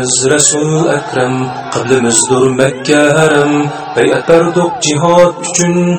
Biz Resul Ekrem, kıblimizdur Mekke haram. Beyat berdik cihad üçün,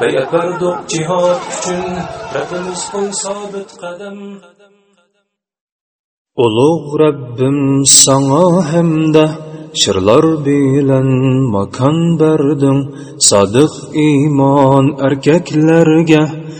Beyat berdik cihad üçün, Rabbimiz kıl qadam. Ulug' Rabbim sango hamda shirlar bilan makon berding sodiq iymon erkaklarga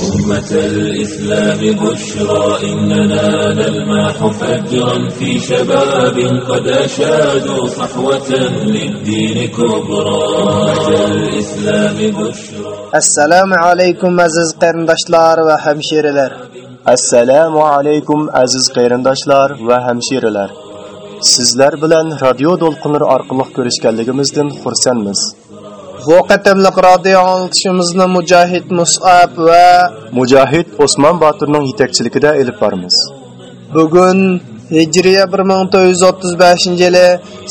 أمة الإسلام بشرى إننا نلمح فجرا في شباب قد أشادوا صحوة للدين كبرى أمة الإسلام بشرى alaykum aziz qarindoshlar va hamshiralar assalomu alaykum aziz qarindoshlar va hamshiralar sizlar bilan radio to'lqinlari orqali ko'rishganligimizdan xursandmiz bu qatamliq radio anglitishimizni mujohid musab va mujohid osmon boturning yetakchiligida ilib boramiz. Bugun hijriya 1435 yili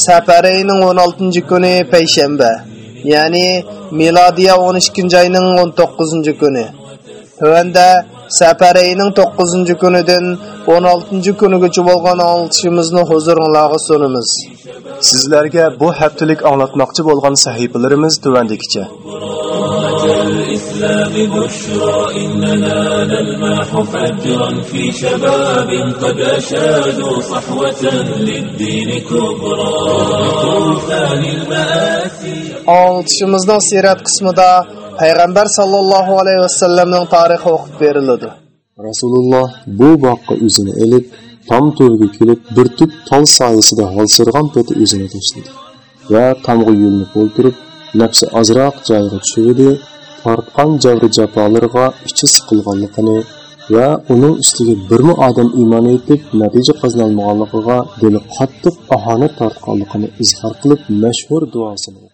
safar oyining 16 kuni payshanba ya'ni milodiya 12 oyning 19 kuni. Tövəndə safar oyining 9 kunidan 16 kunigacha bo'lgan anglitishimizni huzuringizga sunamiz sizlarga bu haftalik anglatmoqchi bo'lgan sahifalarimiz tuvandikicha أمة الإسلام بشرى إننا نلمح فجرا في شباب قد أشادوا صحوة للدين كبرى طوفان المآسي anglitishimizning siyrat qismida payg'ambar sallallohu alayhi vasallamning tarixi o'qib beriladi. Rasululloh bu boqqa o'zini ilib tom to'riga kelib bir tup tol soyasida holsirg'an peti o'zini tashladi. Va tomga yulinib o'ltirib nafsi ozroq joyiga tushirdi tortgan javri jafolarga ichi siqilganligini va uning ustiga birmi odam iymon etib natija qozonolmaganligiga dili qattiq ahonat tortganligini izhor qilib mashhur duosini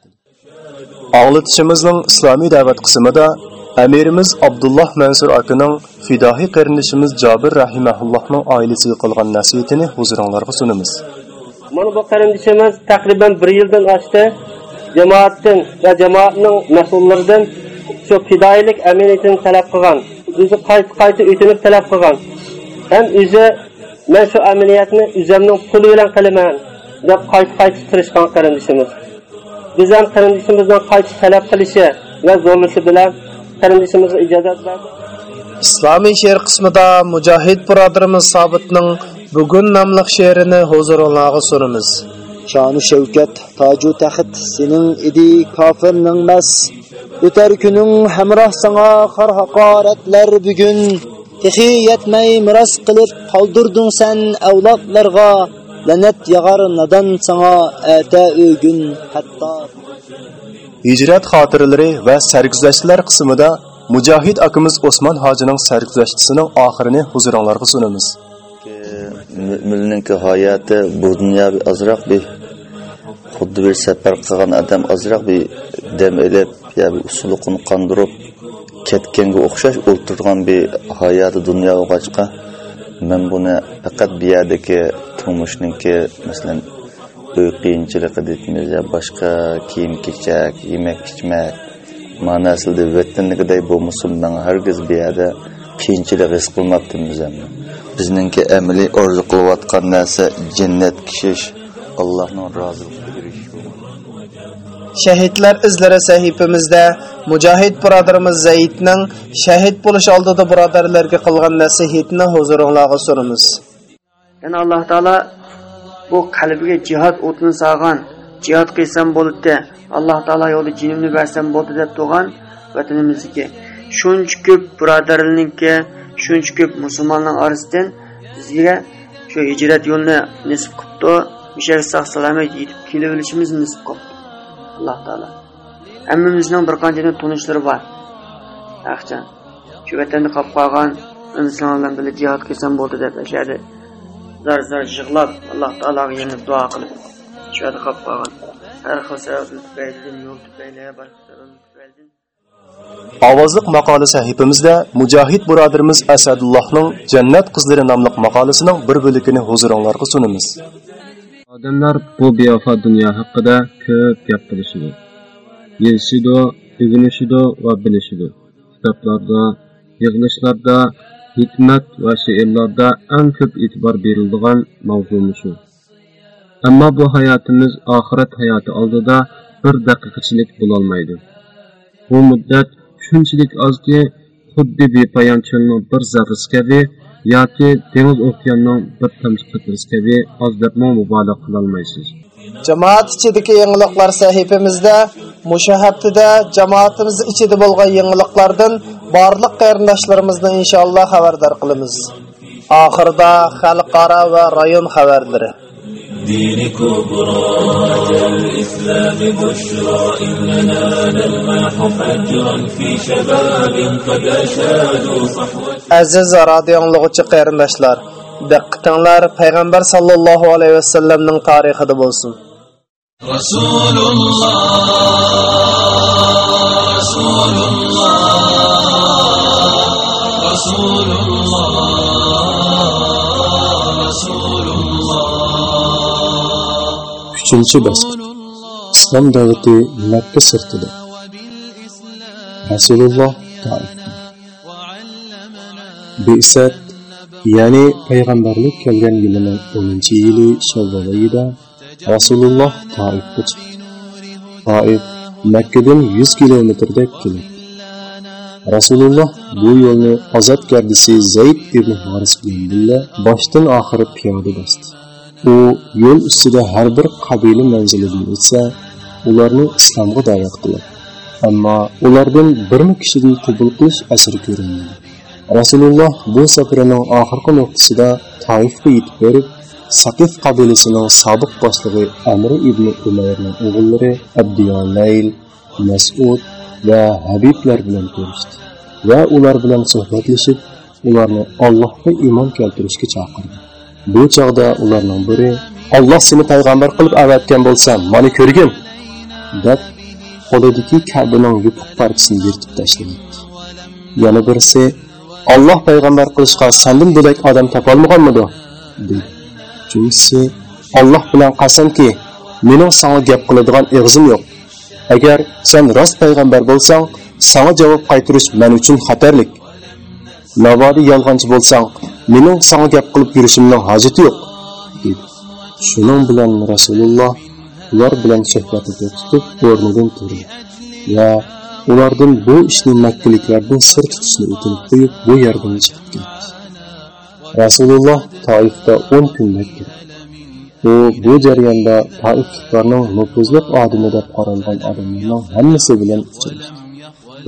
Ağlatışımızın İslami da'vat qismida Amirimiz Abdullah Mansur akaning fidohi qarindishimiz Jabir rahimahullohning oilasiga qilgan nasihitini huzuringizga sunamiz. Mana bu qarindishimiz taqriban 1 yildan oshdi. Jamoatdan va jamoatning mas'ullaridan shu fidoilik amaliyatini talab qilgan. O'zi qayta-qayta o'tinib talab qilgan. Ham o'zi men shu amaliyatni o'zimning puli bilan qilaman deb qayta-qayta tirishgan qarindishimiz. Ham qarindishimizdan qayta talab qilishi va zo'rlashi bilan qarindishimizga ijozat berdik. islomiy she'r qismida mujohid birodarimiz sobitning bugun nomli she'rini huzuringizga sunamiz shonu shavkat toju taxt sening idi kofirning mas. O'tar kuning hamroh sanga xor haqoratlar bugun. Texi yetmay miras qilib qoldirding sen avlodlarga lanat yag'ar nadan sanga ata o'gun hatto hijrat xotiralari va sarguzashtlar qismida mujohid akamiz Osman hojining sarguzashtisining oxirini huzuringlarga sunamiz mo'minning hayoti bu dunyoda ozroq bir xuddi bir safar qilgan odam ozroq bir dam ilib yo bir usuluqini qondirib ketganga o'xshash o'ltirgan bir hayoti dunyo o'g'achqa men buni faqat bu yerdagi turmushniki masalan uy qiyinchiligi deymiz yo boshqa kiyim kechak yemak ichmak ma'nosida vatanikiday bo'lmasin man hargiz bu yerda qiyinchilik his qilmabdimiz bizningki amaliy orzu qilayotgan narsa jannat kishish allohning roziligiga erishish shahidlar izlari sahifamizda mujohid birodarimiz zaidning shahid bo'lish oldida birodarlarga qilgan nasihatini huzuringlarga suramiz. Yana alloh taolo bu qalbiga jihod o'tini solgan jihod qilsam bo'ladi alloh taolo yo'lida jinimni bersam bo'ldi deb tug'an vatanimizniki. Shuncha ko'p birodarlarniki shuncha ko'p musulmonlar orasidan bizga shu hijrat yo'lini nisb qilibdi. O'sha salomat yetib kelib olishimiz nisb qilibdi alloh taolo. Hammamizning bir qancha tunishlari bor. Yaxshi. Shu vatanda qolib qolgan insonlar bilan jihod qilsam bo'ldi deb o'sha zar zar yig'lab alloh taologa yana duo qilib shu yerda qolib qolgan har xil sababni tufaylidan yo'l tufayli boshqa tufaylidan Ovozliq maqola sahifamizda Mujohid birodarimiz Asadullohning Jannat qizlari nomli maqolasining bir bo'ligini huzuringlarga sunamiz. Odamlar bu bevafo dunyo haqida ko'p gap qilishidi. Yezishidi, o'rganishidi va bilishidi. Kitoblarda, yig'ilishlarda, hikmat va she'rlarda eng ko'p e'tibor beriladigan mavzu shu. Ammo bu hayotimiz oxirat hayoti oldida bir daqiqachilik bo'lolmaydi. Bu muddat shunchalik ozki, xuddi bepoyon cho'lning bir zarrasi kabi yoki dengiz okeanning bir tomchi qatrasi kabi oz debmi mubolag'a qilolmaysiz. jamoat ichidagi yangiliklar sahifamizda mushu haftada jamoatimiz ichida bo'lgan yangiliklardan barliq qarindoshlarimizni inshaalloh xabardor qilamiz oxirida xalqaro va rayon xabarlari الدين كبرى أتى الإسلام بشرى إننا نلمح فجرا في شباب قد أشادوا صحوة aziz radio anglag'uchi qarindoshlar diqqatinglar payg'ambar sallallohu alayhi vasallamning tarixida bo'lsin رسول الله Uchinchi bosqich. Islom davlati Makka sirtida. Rasululloh Taifda. Ya'ni payg'ambarlik kelgan yilining 10-yili Shavvol oyida Rasululloh Taifga chiqdi. Taif Makkadan 100 kilometrda keladi. Rasululloh bu yo'lni ozod gardisi Zayd ibn Haris bilan birga boshdan oxiri piyoda bosdi. U yo'l ustida har bir qabila manzilidan o'tsa ularni islomga da'vat qiladi ammo ulardan birmi kishini qabul qilish asri ko'rinmadi. Rasululloh bu safarining oxirgi nuqtasida toifga yetib berib saqif qabilasining sobiq boshlig'i amr ibn umayrning o'g'illari abdiyolayl masud va habiblar bilan ko'rishdi va ular bilan suhbatlashib ularni allohga iymon keltirishga chaqirdi. Bu chog'da ularning biri Alloh seni payg'ambar qilib avatgan bo'lsa, meni ko'rgin deb qo'lidagi kabining yutuq parchasini yirtib tashladi. Yana birisi Alloh payg'ambar qilishga sandan bo'lak odam topolmaganmidi? dedi. Uchinchisi Alloh bilan qasamki, mening senga gap qiladigan ig'zim yo'q. Agar sen rost payg'ambar bo'lsang, senga javob qaytarish men uchun xatarlik. Navodi yolg'onchi bo'lsang, mening senga gap qilib yurishimning hojati yo'q. dedi. Shuning bilan Rasululloh ular bilan suhbatni tutib o'rnidan turdi va ulardan bu ishni makkaliklardan sir tutishni o'tinib qo'yib bu yerdan chiqib ketdi. rasululloh toifda 10 kun makka u bu jarayonda toifliklarning nufuzli odami deb qaralgan odamlarning hammasi bilan uchrashdi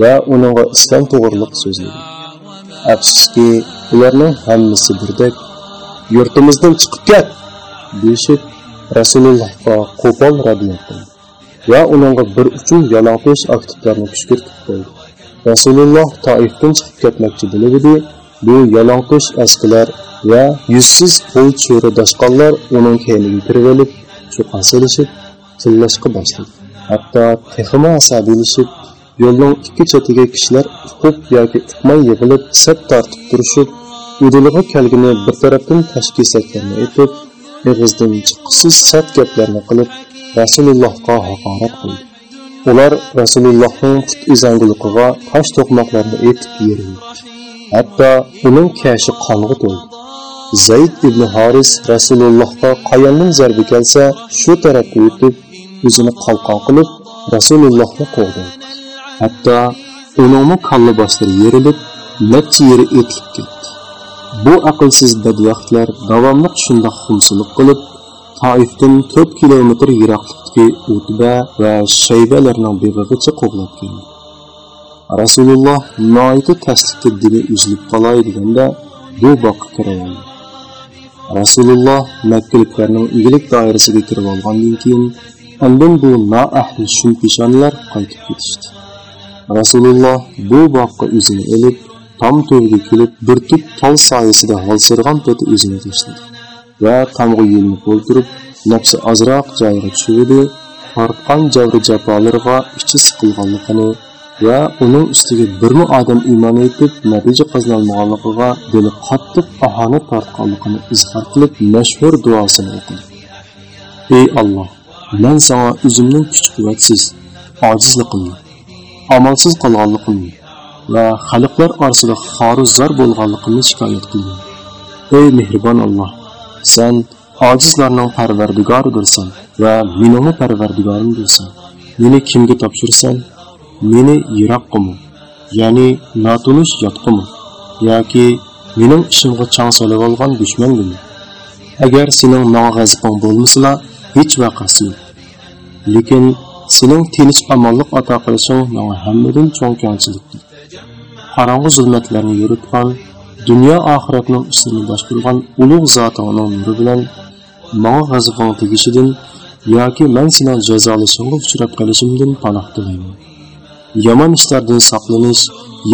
va uningga islom to'g'riliq so'zladi afsuski ularning hammasi birdek. Yurtimizdan chiqib ket deyishib rasulullohga qo'pol rad etdi va uningga bir uchun yalang'och aktiblarni kushkirtib qo'ydi. Rasululloh toifdan chiqib ketmoqchi bo'lib bu yalang'och askilar va yuzsiz qo'l cho'ri dashqonlar uning keyniga kirib olib cho'qon silishib tillashqa boshladi. Hatto texmo asabiylashib yo'lning ikki chetiga kishilar uqib yoki uqmay yig'ilib sap tortib turishib udiliga kelgini bir tarafdan tashkisatlarni aytib ig'izdan chiqqisiz sat gaplarni qilib rasulullohga haqorat qildi. Ular rasulullohning put ezangiliqiga tosh to'qmoqlarni etib yerildi hatto uning kashi qonga to'ldi. Zayd ibn horis rasulullohga qayondan zarba kelsa shu tarafga o'tib o'zini qalqon qilib rasulullohni quvdi hatto uningni kalla boshlari yerilib necha yeri etilib ketdi. Bu aqlsiz badbaxtlar davomli shundoq xumsilik qilib toifdan to'rt kilometr yiroqlikdagi utba va shaybalarning beg'ig'icha qo'g'lab keldi rasululloh noiti taslikka dili uzilib qolay deganda bu boqqa kirib rasululloh makkaliklarning igilik doirasiga kirib olgandan keyin undan bu noahli shumpeshonlar qaytib ketishdi. Rasululloh bu boqqa o'zini ilib to'rga kelib, bir tut tol soyasida holsirgan peti o'zini tashladi. Va tomga yo'linib o'ltirib, nafsi ozroq joyiga tushirdi, tortgan javri jafolarga ichi siqilganligini va uning ustiga birmi odam iymon etib, natija qozonolmaganligiga dili qattiq ahonat tortganligini izhor qilib, mashhur duosini o'qidi. Ey Alloh, men sana o'zimning kuch-quvvatsiz, ojizligimni, amalsiz qolganligimni va xalqlar orasida xoruzlar bo'lganligini shikoyat qildi Ey mehribon Alloh, sen ojizlarning parvardigoridirsan va mening parvardigorimdirsan. Meni kimga topshirsan? Meni yiroqqimi, ya'ni notunish yotqimi yoki mening ishimga chang solib olgan dushmangimi? Agar sening menga g'azabing bo'lmasa, hech vaqasi yo'q. Lekin sening tinch omonlik ato qilishing menga hammadan cho'ng kamchilikdir. Qorong'u zulmatlarni yuritgan, dunyo oxiratning ishini boshqargan ulug' zotining nuri bilan menga g'azabing tegishidan yoki men sening jazolashimga uchrab qolishimdan panoh tilayman. Yomon ishlardan saqlanish,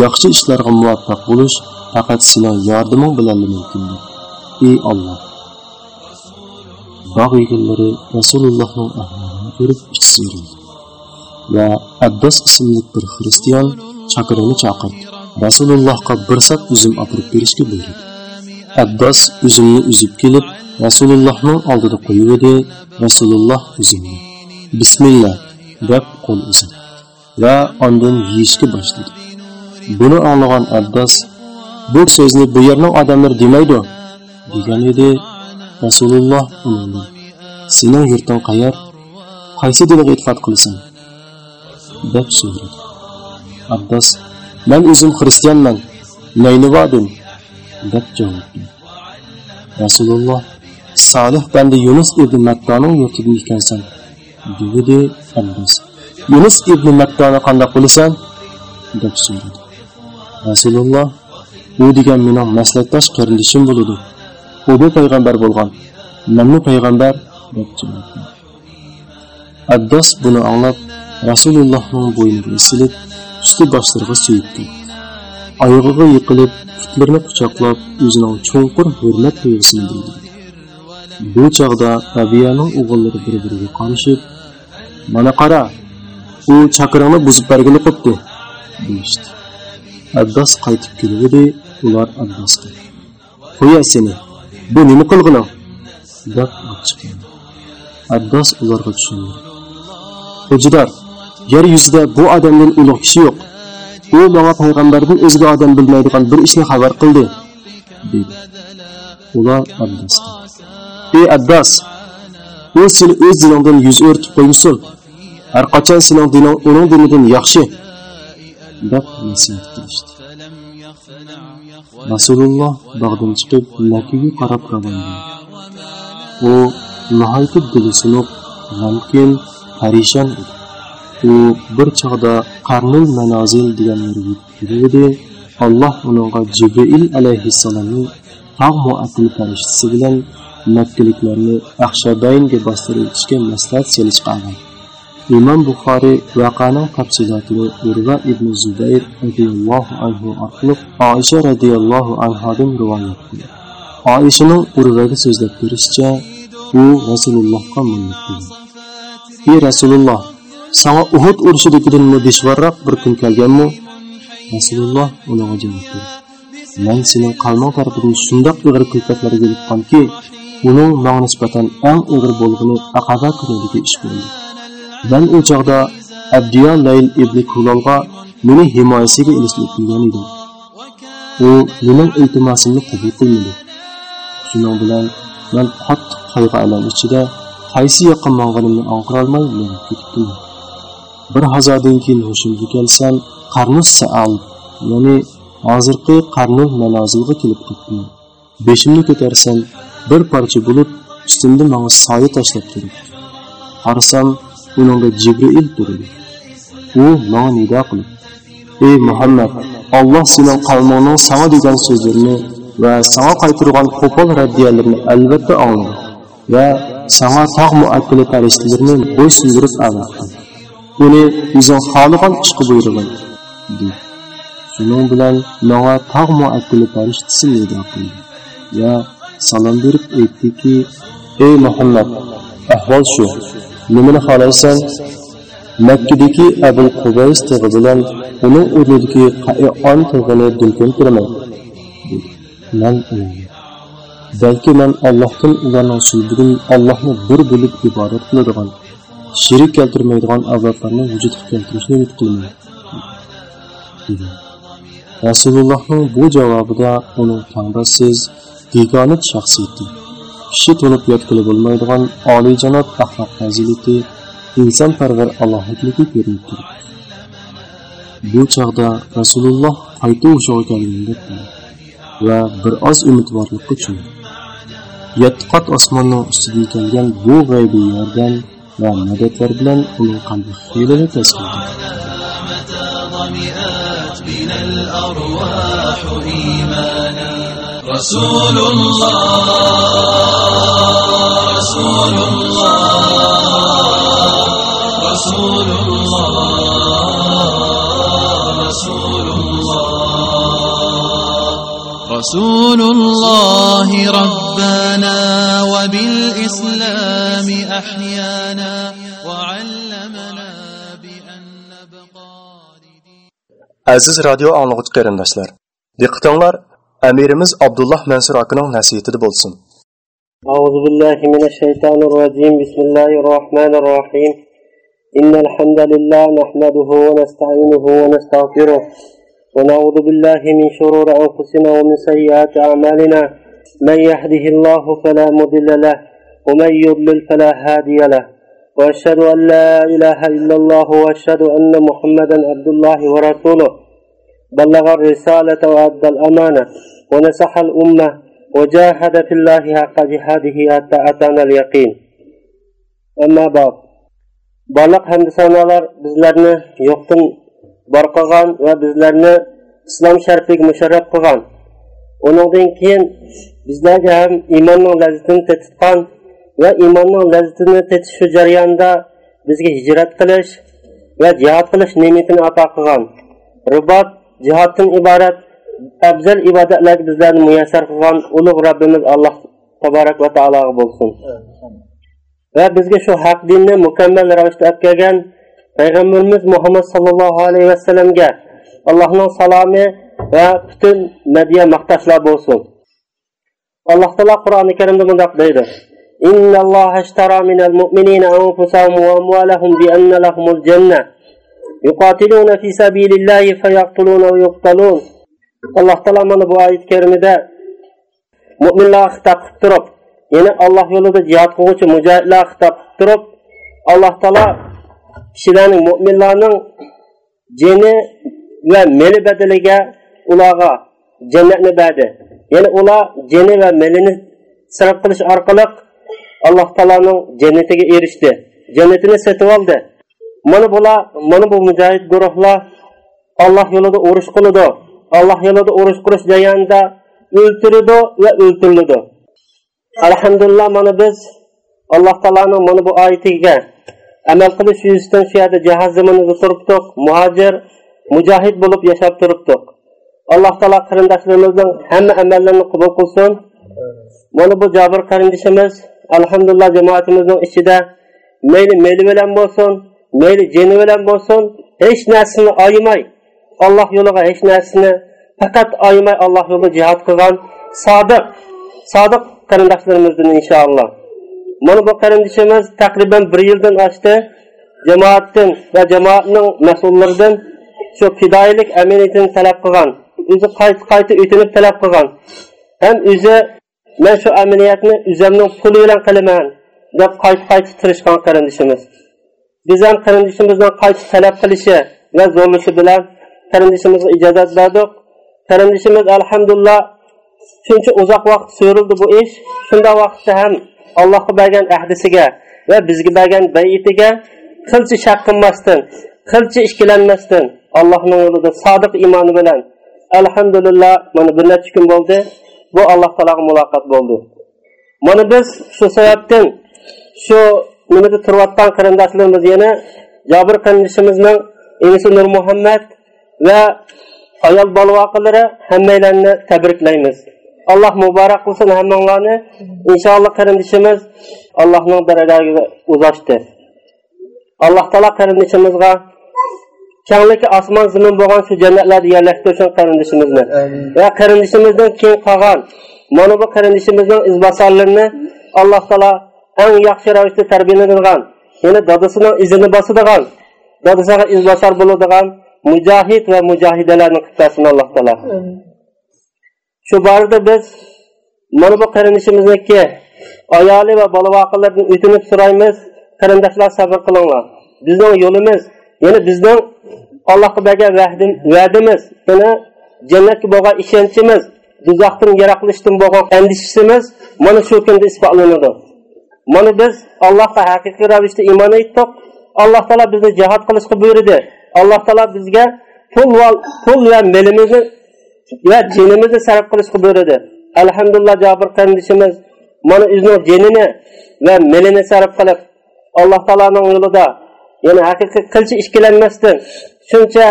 yaxshi ishlarga muvaffaq bo'lish faqat sening yordaming bilan mumkindir. Ey Alloh, bog' egillari Rasulullohning ahvolini ko'rib ichi va Abbos ismli bir xristian chaqirini chaqirdi. Rasulullohga bir sap uzum olib berishga buyurdi. Abbos uzumni uzib kelib, Rasulullohning oldida qo'yib edi. Rasululloh uzumni Bismillah deb qo'l uzatdi va ondan yeyishga boshladi. Buni anglagan Abbos bu so'zni bu yerning odamlari demaydi degan edi. Rasululloh uni sening yurting qayer? Qaysi dinga e'tiqod qilasan? deb so'radi. Abbos Мен o'zim xristianman, Naynivodim deb javob berdi. Rasululloh Salih banda Yunus ibn Mattoning yurtida ekansan dedi Abbos. Yunus ibn Mattoni qanday qilasan? deb so'radi. Rasululloh u degan mening maslakdosh qarindishim bo'ladi. u bu payg'ambar bo'lgan mannu payg'ambar deb javob berdi abbos buni anglab rasulullohning bo'yniga silib ikki boshlariga suyibdi oyog'iga yiqilib putlarini quchoqlab o'zining cho'nqur hurmat tuyg'usini bildirdi bu chog'da rabiyaning o'g'illari bir biriga qarashib mana qara u chaqirini buzib bergani qo'pdi deyishdi. Abbos qaytib keluvdi ular abbosga qo'ya seni bu nima qilg'ining deb abbos ularga tushundi. Hujrar yer yuzida bu odamdan ulug' kishi yo'q. U menga payg'ambardan o'zga odam bilmaydigan bir ishni xabar qildi dedi ular abbosga ey abbos u seni o'z diningdan yuz o'rtib qo'ymasin. Har qachon sening dining uning dinidan yaxshi deb nasihat qilishdi. Rasululloh bog'dan chiqib makkaga qarab ravon u nihoyatda dili siniq g'amkin parishon edi u bir chog'da qarnul manozil degan yerga edi alloh uningga jibril alayhissalomning tog' muattil farishtasi bilan makkaliklarni axshadoynga bostirib o'tishga maslahat selishga imom buxoriy vaqaning tafsilotini urva ibn zubayr roziyallohu anhu orqali oisha roziyallohu anhodan rivoyat qildi. Oishaning urvaga so'zlab berishicha u rasulullohga mundoq dedi ey rasululloh sana uhud urushidagidanmi dushvarroq bir kun kelganmi? Rasululloh ularga javob berdi. Man sening qalmoq tarafidan shundoq ig'ir kulfatlarga yetganki uning manga nisbatan eng og'ir bo'lgani aqaba kunidagi ish bo'ldi Men u chog'da Abdiya layl ibn kulolga meni himoyasiga ilishtirgan edim. U mening iltimosimni qabul qilmadi. Shuning bilan men qattiq qayg'u alam ichida qaysi yoqqa mong'animni anqirolmay menib ketdim bir hazodan keyin hushimga kelsam qarnus saal ya'ni hozirgi qarnul manozilga kelib qoldim beshimni ko'tarsam bir parcha bulut ustimda manga soya tashlab turibdi. Qarasam uningda jibril turibdi. U manga nido qilib ey muhammad olloh sening qavmingning sana degan so'zlarini va sana qaytirgan qo'pol raddiyalarni albatta angladi va sana tog' muakkili farishtalarini bo'ysundirib avatdi uni o'zing xohlagan ishga buyurgan shuning bilan manga tog' muakkili farishtasi nido qildi. Va salom berib aytdiki ey muhammad ahvol shu. Nimani xohlaysan? Makkadagi abul qubays tig'i bilan uning o'rnidagi qaion tig'ini dilkon kiraman man balki man allohdan ularning sulbidan allohni bir bo'lib ibodat qiladigan shirik keltirmaydigan avlodlarni vujudga keltirishni umid qilaman. Rasulullohning bu javobida uning tangdoshsiz begonat shaxsiyati kishi to'lib yotqili bo'lmaydigan oliyjanob axloq fazilati insonparvar allohlikligi ko'rinib turibdi. Bu chog'da rasululloh qayta o'shaga kelgandek va bir oz umidvorlikqa cho'mdi yetti qat osmonning ustiga kelgan bu g'aybiy yordam va madadlar bilan uning qalbi الأرواح إيمانا رسول الله رسول الله رسول الله رسول الله ربنا وبالإسلام أحيانا وعلمنا aziz radio anglag'uchi qarindoshlar diqqatinglar amirimiz abdulloh mansur akaning nasihati bo'lsin أعوذ بالله من الشيطان الرجيم. بسم الله الرحمن الرحيم. إن الحمد لله نحمده ونستعينه ونستغفره. ونعوذ بالله من شرور أنفسنا ومن سيئات أعمالنا. من يهده الله فلا مضل له ومن يضلل فلا هادي له. وأشهد أن لا إله إلا الله وأشهد أن محمدا عبد الله ورسوله. بلغ الرسالة وأدى الأمانة ونصح الأمة وجاهد في الله حق جهاده حتى أتانا اليقين. أما بعد بارلıq hamd bizlarni yo'qdan bor qilgan va bizlarni islom sharfiga musharraf qilgan. Undan keyin bizlarga ham iymonning lazzatini tetitgan va iymonning lazzatini tetish shu jarayonda bizga hijrat qilish va jihod qilish ne'matini ato qilgan. Ribot jihoddan iborat afzal ibodatlar bizlarni muyassar qilgan ulug' robbimiz alloh taborak va taologa bo'lsin. Va bizga shu haq dinni mukammal ravishda olib kelgan Peyğəmbərimiz Muhammed sallallahu aleyhi ve sellem'ə Allah'ın salamı və bütün mədiyə məqtaşlar olsun. Allah təala Qurani Kərimdə bunda deyir: "İnna Allaha ishtara minal mu'minina anfusahum wa amwalahum bi anna lahumul janna yuqatiluna fi sabilillahi fayaqtuluna wa yuqtalun." Allah təala mana bu ayət kərimdə müminlərə xitab qılıb durub, yəni Allah yolunda cihad qılğıcı mücahidlərə xitab qılıb durub, Allah təala kishilarning mo'minlarning jini va meli badaliga ularga jannatni berdi. Ya'ni ular jini va melini sarf qilish orqali alloh taoloning jannatiga erishdi jannatini sotib oldi. Mana bular mana bu mujohid guruhlar alloh yo'lida urush qiladi alloh yo'lida urush qilish jarayonida o'ltirdi va o'ltirildi. Alhamdulillah mana biz alloh taoloning mana bu oyatiga amal qilish yuzasidan shu yerda jihod zamonida turibdik muhojir mujohid bo'lib yashab turibdik alloh taolo qarindoshlarimizning hamma amallarini qabul qilsin mana bu jabir qarindishimiz alhamdulillah jamoatimizning ichida mayli meli bilan bo'lsin mayli jeni bilan bo'lsin hech narsani ayamay alloh yo'liga hech narsani faqat ayamay alloh yo'lida jihod qilgan sodiq sodiq qarindoshlarimizdan inshaalloh mana bu qarindishimiz taqriban bir yildan oshdi. Jamoatdan va jamoatning mas'ullaridan shu fidoyilik amaliyatini talab qilgan o'zi qayta qayta o'tinib talab qilgan. Ham o'zi man shu amaliyotni o'zimning puli bilan qilaman deb qayta qayta tirishgan qarindishimiz. Biz ham qarindishimizdan qayta talab qilishi va zo'rlashi bilan qarindishimizga ijozat berdik. Qarindishimiz alhamdulillah shuncha uzoq vaqt so'rildi bu ish. Shunda vaqtda ham allohga bergan ahdisiga va bizga bergan bayitiga qilcha shak qilmasdan qilcha ishkilanmasdan allohning yo'lida sodiq iymoni bilan alhamdulillah mana bir necha kun bo'ldi. Bu alloh taologa muloqot bo'ldi. Mana biz shu sababdan shu nimada turayotgan qarindoshlarimiz yana jobir qarindishimizning inisi nur muhammad va ayol bolvoqilari hammanglarni tabriklaymiz alloh muborak qilsin hammanglarni. Inshaalloh qarindishimiz allohning darajasiga uzashdi alloh taolo qarindishimizga kengligi osmon zamin bo'lgan shu jannatlarda yerlashtirsin qarindishimizni va qarindishimizdan keyin qolgan mana bu qarindishimizning izbosarlarini alloh taolo eng yaxshi ravishda tarbiyalangan yana dadasining izini bosadigan dadasiga izbosar bo'ladigan mujohid va mujohidalarni qilib bersin alloh taolo shu borada biz mana bu qarindishimizniki ayoli va bola voqelardan o'tinib so'raymiz qarindoshlar sabr qilinglar bizning yo'limiz yana bizning allohga bergan va'dimiz yana jannatga bo'lgan ishonchimiz do'zaxdan yiroqlashdan bo'lgan andishishimiz mana shu kunda isbotlanadi mana biz allohga haqiqiy ravishda iymon etdik alloh taolo bizni jihod qilishga buyurdi alloh taolo bizga pul va pul va milimizni va jinimizni sarf qilishga buyurdi alhamdulillah jobir qarindishimiz mana o'zini jinini va milini sarf qilib alloh taoloning yo'lida ya'ni haqiqiy qilcha ishkilanmasdan shuncha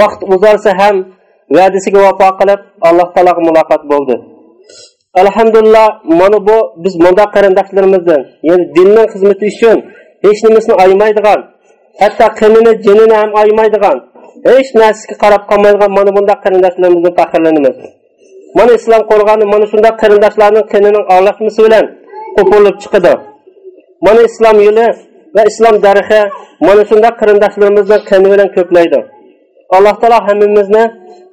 vaqt uzarsa ham va'dasiga vafo qilib alloh taologa muloqot bo'ldi. Alhamdulillah mana bu biz mundoq qarindoshlarimizdan ya'ni dinning xizmati uchun hech nimasini aymaydigan hatto qinini jinini ham aymaydigan hech narsaga qarab qolmaydigan mana bundoq qarindoshlarimizdan faxrlanamiz. Mana islom qo'rg'oni mana shunday qarindoshlarning qinining aralashmasi bilan qo'polib chiqadi mana islom yo'li va islom darixi mana shunday qarindoshlarimizni qini bilan ko'playdi. Alloh taolo hammamizni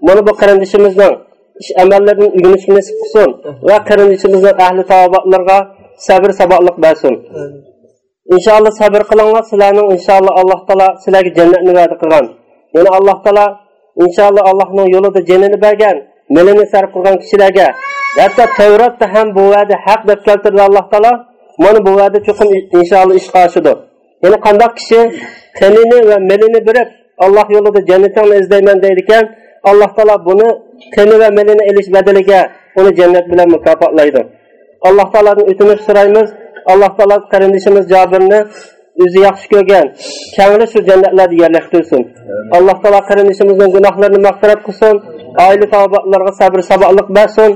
mana bu qarindishimizning ish amallardan o'rganishni nasib qilsin va qarindishimizning ahli tavobatlarga sabr saboqliq bersin. Inshaalloh sabr qilinglar sizlarning inshaalloh alloh taolo sizlarga jannatni va'da qilgan yana alloh taolo inshaalloh allohning yo'lida jinini bergan milini sarf qilgan kishilarga hatto tavratda ham bu va'da haq deb keltirdi alloh taolo. Mana bu va'da chuqur inshaalloh ishga oshidi ya'ni qandoq kishi qinini va milini birib alloh yo'lida jannatni izlayman deydi ekan alloh taolo buni qini va milini ilish badaliga uni jannat bilan mukofotlaydi. Alloh taolodan o'tinib so'raymiz. Alloh taolo qarindishimiz jobirni o'zi yaxshi ko'rgan. Kangli shu jannatlarda yerlashtirsin alloh taolo qarindishimizning gunohlarini mag'firat qilsin. Oila tavobatlarga sabr saboqliq bersin.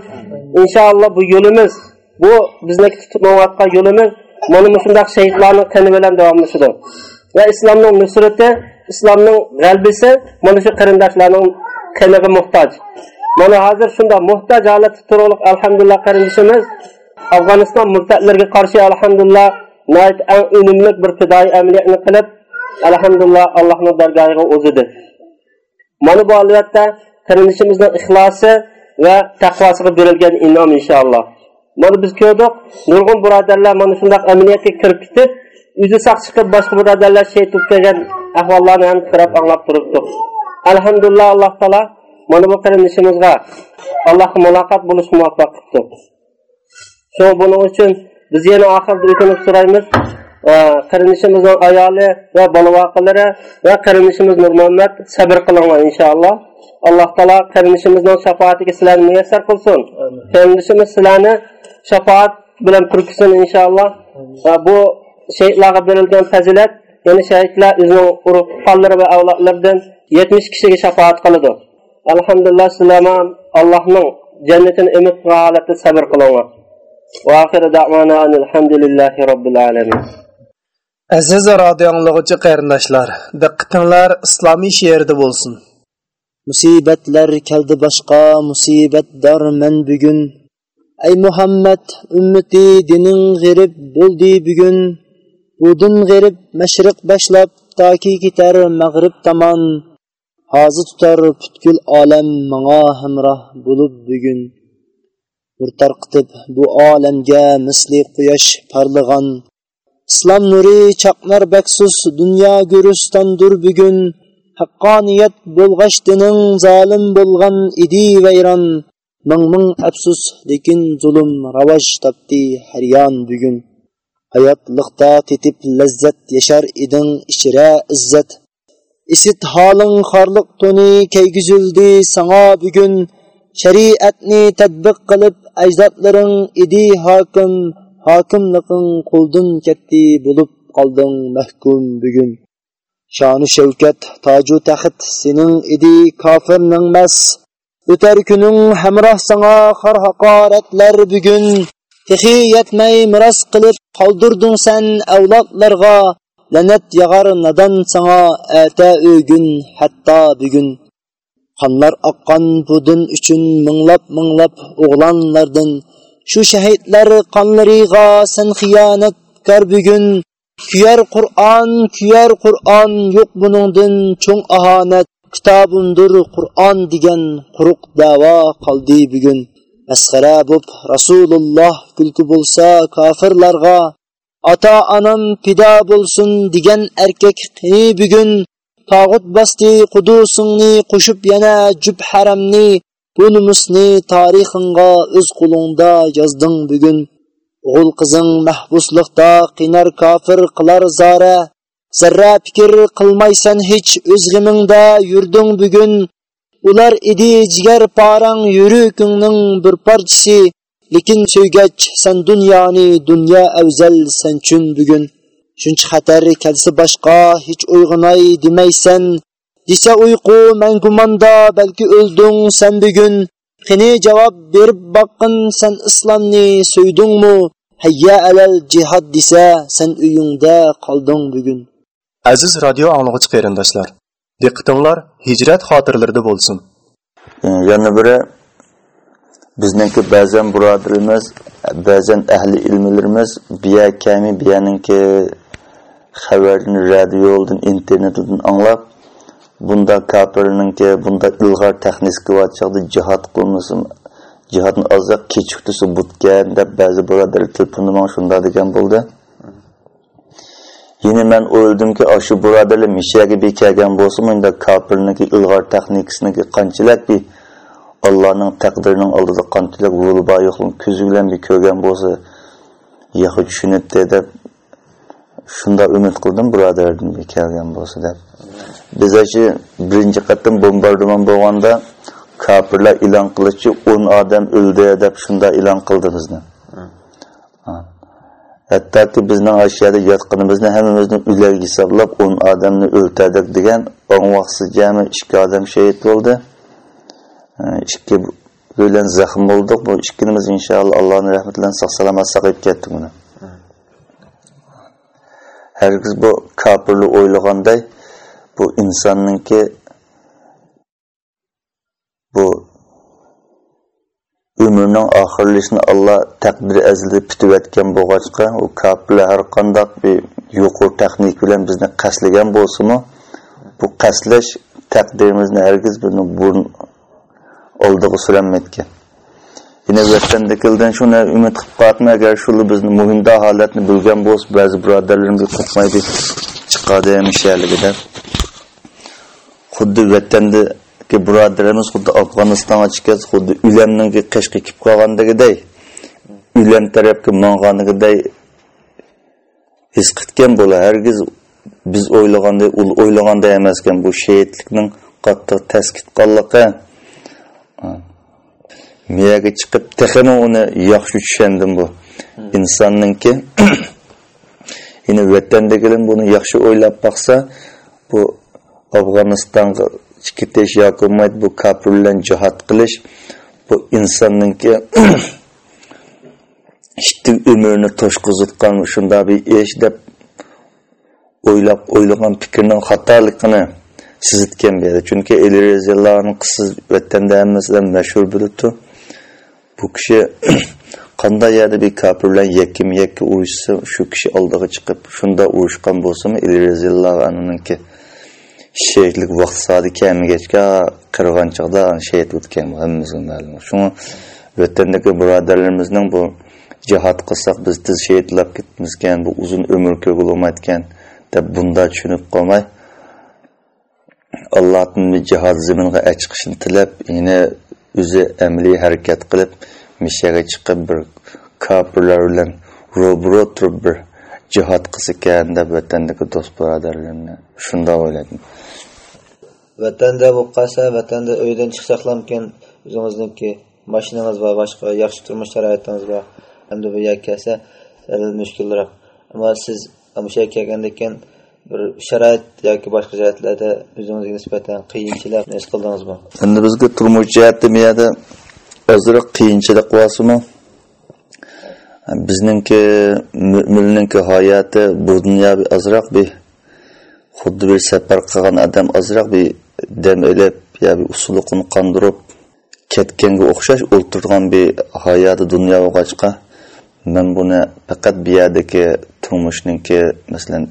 Inshaalloh bu yo'limiz bu bizniki tutmayotgan yo'limiz mana shundoq shahidlarning qini bilan davomlashadi va islomning nusrati islomning g'albisi mana shu qarindoshlarning qiniga muhtoj. Mana hozir shunda muhtoj holatda turib alhamdulillah qarindishimiz afg'oniston murtadlarga qarshi alhamdulillah unumli bir fidoyi amaliyotni qilib alhamdulillah allohning dargohiga o'zidi mana bu albatta qarindishimizning ixlosi va taqvosiga berilgan inom inshaalloh. Mana biz ko'rdik nurg'un birodarlar mana shundoq amaliyotga kirib ketib o'zi saq chiqib boshqa birodarlar shay bo'lib kelgan ahvollarni ham qarab anglab turibdik alhamdulillah alloh taolo mana bu qarindishimizga alloh muloqot bo'lishni muvaffaq qilibdi shu buning uchun biz yana oxirida o'tinib so'raymiz qarindishimizning ayoli va bolavoqilari va qarindishimiz nurmuhammad sabr qilinglar inshaalloh. Alloh taolo qarindishimizning shafoatiga sizlarni muyassar qilsin. Qarindishimiz sizlarni shafoat bilan purkisin inshaalloh. Bu shahidlarga berilgan fazilat ya'ni shahidlar o'zining urug' tuqqanlari va avlodlaridan yetmish kishiga shafoat qiladi. Alhamdulillah sizlar allohning jannatini umid holatda sabr qilinglar وآخر دعوانا أن الحمد لله رب العالمين Aziz radio anglag'uchi qarindoshlar, diqqatinglar islomiy she'rda bo'lsin. Musibatlar keldi boshqa, musibatdor men bugun. Ey Muhammad, ummati dining g'irib bo'ldi bugun. Budin g'irib mashriq boshlab toki ketar mag'rib tomon. Hozir tutar butkul olam menga hamroh bo'lib bugun. Nur tarqitib bu olamga misli quyosh parlag'an islom nuri chaqnar baksus dunyo gurustandur bugun. Haqqoniyat bo'lg'ash dining zolim bo'lgan idi vayron. Ming ming afsus lekin zulm ravoj topdi haryon bugun. Hayotliqda tetib lazzat yashar eding ichra izzat. Isit holing xorliq to'ni kayguzildi sanga bugun. Shariatni tadbiq qilib ajdodlaring idi hokim hokimliqing quldin ketdi bo'lib qolding mahkum bugun. Shoni shavkat toju taxt sening idi kofirning mas o'tar kuning hamroh sanga xor haqoratlar bugun. Tehi yetmay miros qilib qoldirding san avlodlarga. Lanat yog'ar nadon sanga ata o'gun hatto bugun. Qonlar oqqan bu din uchun minglab minglab o'g'lonlardan shu shahidlar qonlariga sen xiyonatkor bugun kuyar qur'on kuyar qur'on yo'q buningdin cho'ng ahonat kitobimdir qur'on degan quruq davo qoldi bugun masxara bo'p rasululloh kulki bo'lsa kofirlarga ota onam pido bo'lsin degan erkak qini bugun tog'ut basti qudusingni qo'shib yana jub haramni bu numusni tarixingga o'z qo'lingda yozding bugun. O'g'il qizing mahbusliqda qinar kofir qilar zora. Zarra fikr qilmaysan hech o'z g'imingda yurding bugun. Ular edi jigar parang yurukingning bir parchasi lekin so'ygach san dunyoni dunyo afzal san chun bugun. Shuncha xatar kelsa boshqa hech uyg'onay demaysan. Desa uyqu man gumonda balki o'lding san bugun. Qani javob berib boqqin san islomni so'ydingmi? Hayya alal jihod desa san uyingda qolding bugun. Aziz radio anglag'uchi qarindoshlar diqqatinglar hijrat xotirlarida bo'lsin. Yana biri bizniki ba'zan birodarimiz ba'zan ahli ilmlarimiz biya kami biyaninki xəbərini radiodan, internetdən anlab, bunda kafirinin ki, bunda ilğar texniki var çıxdı, cihad qılmasın, cihadın azıq keçikdisi butkən də bəzi buradır, tülpünüm şunda digən buldu. Yine mən öldüm ki, aşı buradır, mişəyə bir kəgən bolsun, indi kafirinin ki, ilğar texnikisini ki, qançilək bir Allah'ın təqdirinin aldığı qançilək vurulba yoxluğun, küzüqlən bir kögən bolsun, yaxı düşünüb dedib, shunda umid qildim birodardan kelgan bo'lsa deb. Biz shu birinchi qatim bombardimon bo'lganda kofirlar e'lon qilishchi o'n odam o'ldi deb shunda e'lon qildi bizni. Hattoki bizning ashyoda yotqinimizni hammamizni ularga hisoblab o'n odamni o'ltirdik degan o'n vaqtsi jami ikki odam shahid bo'ldi. İkki bilan zaxm bo'ldik bu ikkinimiz inshaalloh allohni rahmati bilan sog' salomat saqayib ketdik buni hargiz bu kapırlı oyluğanday bu insonningki bu umrning oxirlashini alloh taqdiri azalda bitib bu bo'lg'achqa u kofirlar har qandoq bir yuqori texnik bilan bizni qaslagan bo'lsinmi bu qaslash taqdirimizni hargiz buni burun oldiga suranmayotgan yine vatandakildan shuni umid qilib qo'yapman agar shuni bizni muhimda holatni bilgan bo'lsa ba'zi birodarlarimga qo'rqmaydi chiqadi mishaligida xuddi vatanda ki birodarimiz xuddi afg'onistonga chiqqach xuddi ulamninki qishqa kelib qolgandagiday ulam tarafga mang'andigiday his qilgan bo'la. Hargiz biz o'ylaganday u o'ylaganda emas ekan bu shehidlikning qattiq taskit qilganligi miyaga chiqib texini uni yaxshi tushundim bu. Insonningki yine vatandagilar buni yaxshi o'ylab baqsa bu afg'onistonga ketish yoki bu kafir bilan jihod qilish bu insonningki ishti umrini to'shqizitgan shunda bir ish deb o'ylab o'ylagan fikrning xatoligini sizitgan berdi chunki ali roziyallohu qisiz vatanda hammasidan mashhur bo'libdi bu kishi qanday yerda bir kafir bilan yakkim yakka urushsa shu kishi oldiga chiqib shunda urushgan bo'lsami ali roziyallohu anhuniki shehidlik vaqt soati kamigachga qirg'inchiqda shehid o'tgan hammamizga ma'lum shuni vatandagi birodarlarimizning bu jihod qilsak biz tez shehidlab ketmizkan bu uzun umr ko'gilmayotgan deb bunda tushunib qolmay allohni jihod ziminga chiqishini tilab yana o'zi amaliy harakat qilib mishaga chiqib bir kofirlar bilan ro'bro turib bir jihod qilsa ekan deb vatandagi do'st birodarlarni shundoq o'yladim. Vatanda bo'lib qolsa vatanda uydan chiqsaqlamkin o'zingizniki mashinangiz bor boshqa yaxshi turmush sharoitingiz bor endi bu yerga kelsa mushkulroq ammo siz o'sha yerga kelgandan keyin bir sharoit yoki boshqa jihatlarda o'zingizga nisbatan qiyinchilik his qildingizmi? Endi bizga turmush jihati miyada ozroq qiyinchilik bo'lsimi bizningki mo'minningki hayoti bu dunyo ozroq bir xuddi bir safar qilgan odam ozroq bir dam ilib yoki bir qondirib ketganga o'xshash o'ltirgan bir hayoti dunyo bo'lg'achqa men buni faqat bu yerdagi turmushningki masalan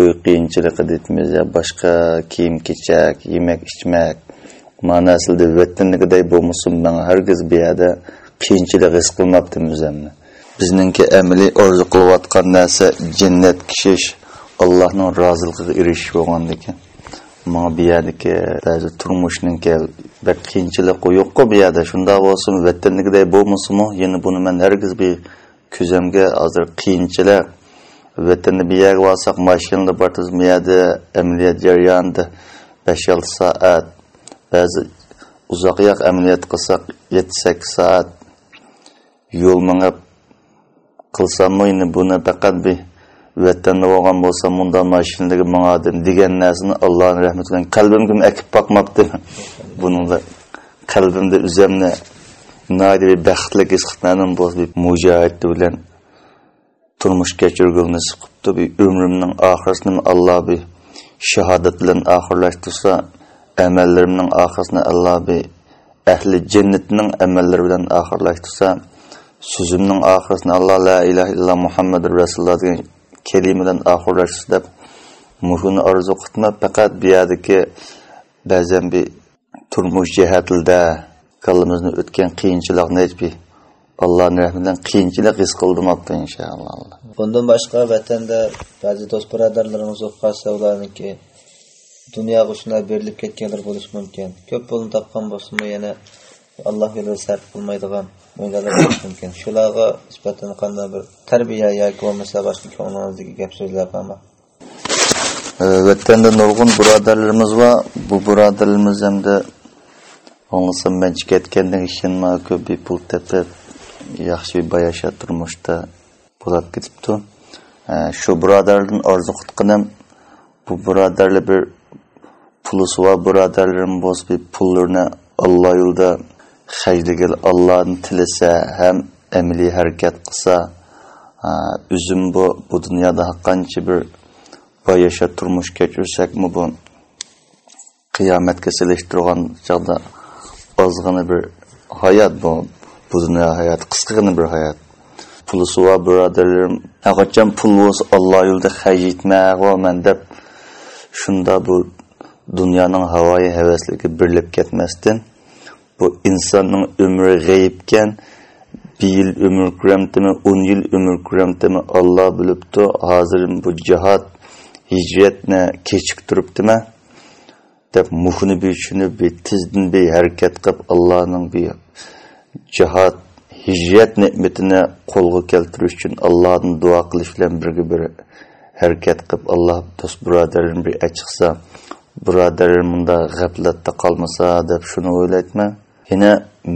uy qiyinchiligi deymiz yo boshqa kiyim kechak yemak ichmak ma'nosida vatannikiday bo'lmasin man hargiz bu yerda qiyinchilik his qilmabdimiz hamma bizningki amaliy orzu qilayotgan narsa jannat kishish allohning roziligiga erishish bo'lgan ekan. Mana bu yerdagi ba'zi turmushningki bir qiyinchiligi yo'qku bu yerda. Shundoq bo'lsin vatannikiday bo'lmasinmi yana buni man hargiz bir ko'zimga hozir qiyinchilik vətəni bir yerə valsaq, maşınla batırız, miyədə, əməliyyat cəryanında 5-6 saat, bəzi uzaq yaq əməliyyat qılsaq 7-8 saat. Yol mənəb qılsamı indi buna? Fəqət bir vətəndə olğan bolsa bunda maşındakı mənadım degen nəsini Allahın rəhmətindən qəlbimə əkib baxmaqdı. Bunun da qəlbimdə üzəmni nadir bir bəxtlik isqitlanım bolsa bir mücahiddi bilan turmush kechirgulni qilibdi bu umrimning oxirini alloh bi shahodat bilan oxirlashtirsa amallarimning oxirini alloh bi ahli jannatning amallari bilan oxirlashtirsa so'zimning oxirini alloh la ilaha illalloh muhammad rasululloh degan kalimadan oxirlashtirsa deb mushuni orzu qilma faqat bu yerdagi ba'zan bir turmush jihatida kallamizni o'tgan qiyinchilikni bir allohni rahmatidan qiyinchilik his qildimapti inshaalloh bundan boshqa vatanda ba'zi do'st birodarlarimiz bo'lib qolsa ularniki dunyoga shunday berilib ketganlar bo'lishi mumkin ko'p pulni topgan bo'lsinmi yana alloh yo'lida sarf qilmaydigan mo'ylalar bo'lishi mumkin shularga nisbatan qanday bir tarbiya yoki bo'lmasa boshqa ko'nglingizdagi gap so'zlar bormi vatanda nurg'un birodarlarimiz bor bu birodarlarimiz hamda o'ng'isam man ketgandan keyin ko'p bir pul tepib yaxshi bir bayasha turmushda bo'lib ketibdi. Shu birodarlardan orzu qilganim bu birodarlar bir pulusi bor birodarlarim bo'lsa bir pullarni alloh yo'lida hajliga allohni tilasa ham amaliy harakat qilsa o'zim bu bu dunyoda qancha bir boyasha turmush kechirsakmi bu qiyomatga selishtirgan chog'da ozg'ina bir hayot bu bu dunyo hayoti qisqagina bir hayot pulusi bor birodarlarim qachon pul bo'lsa alloh yo'lida haj etmoqman deb shunda bu dunyoning havoyi havasligi birlib ketmasdan bu insonning umri g'ayibkan bir yil umr ko'ramdimi o'n yil umr ko'ramdimi olloh bilibdi hozir bu jihod hijratni kechiktiribdimi deb muhini bir tushunib bir tizdin bir harakat qilib allohning bir jihad hijrat ne'matini qo'lga keltirish uchun allohdan duo qilish bilan birga bir harakat qilib alloh do'st birodarlarim bir achiqsa birodarlarim bunda g'aflatda qolmasa deb shuni o'ylayman yana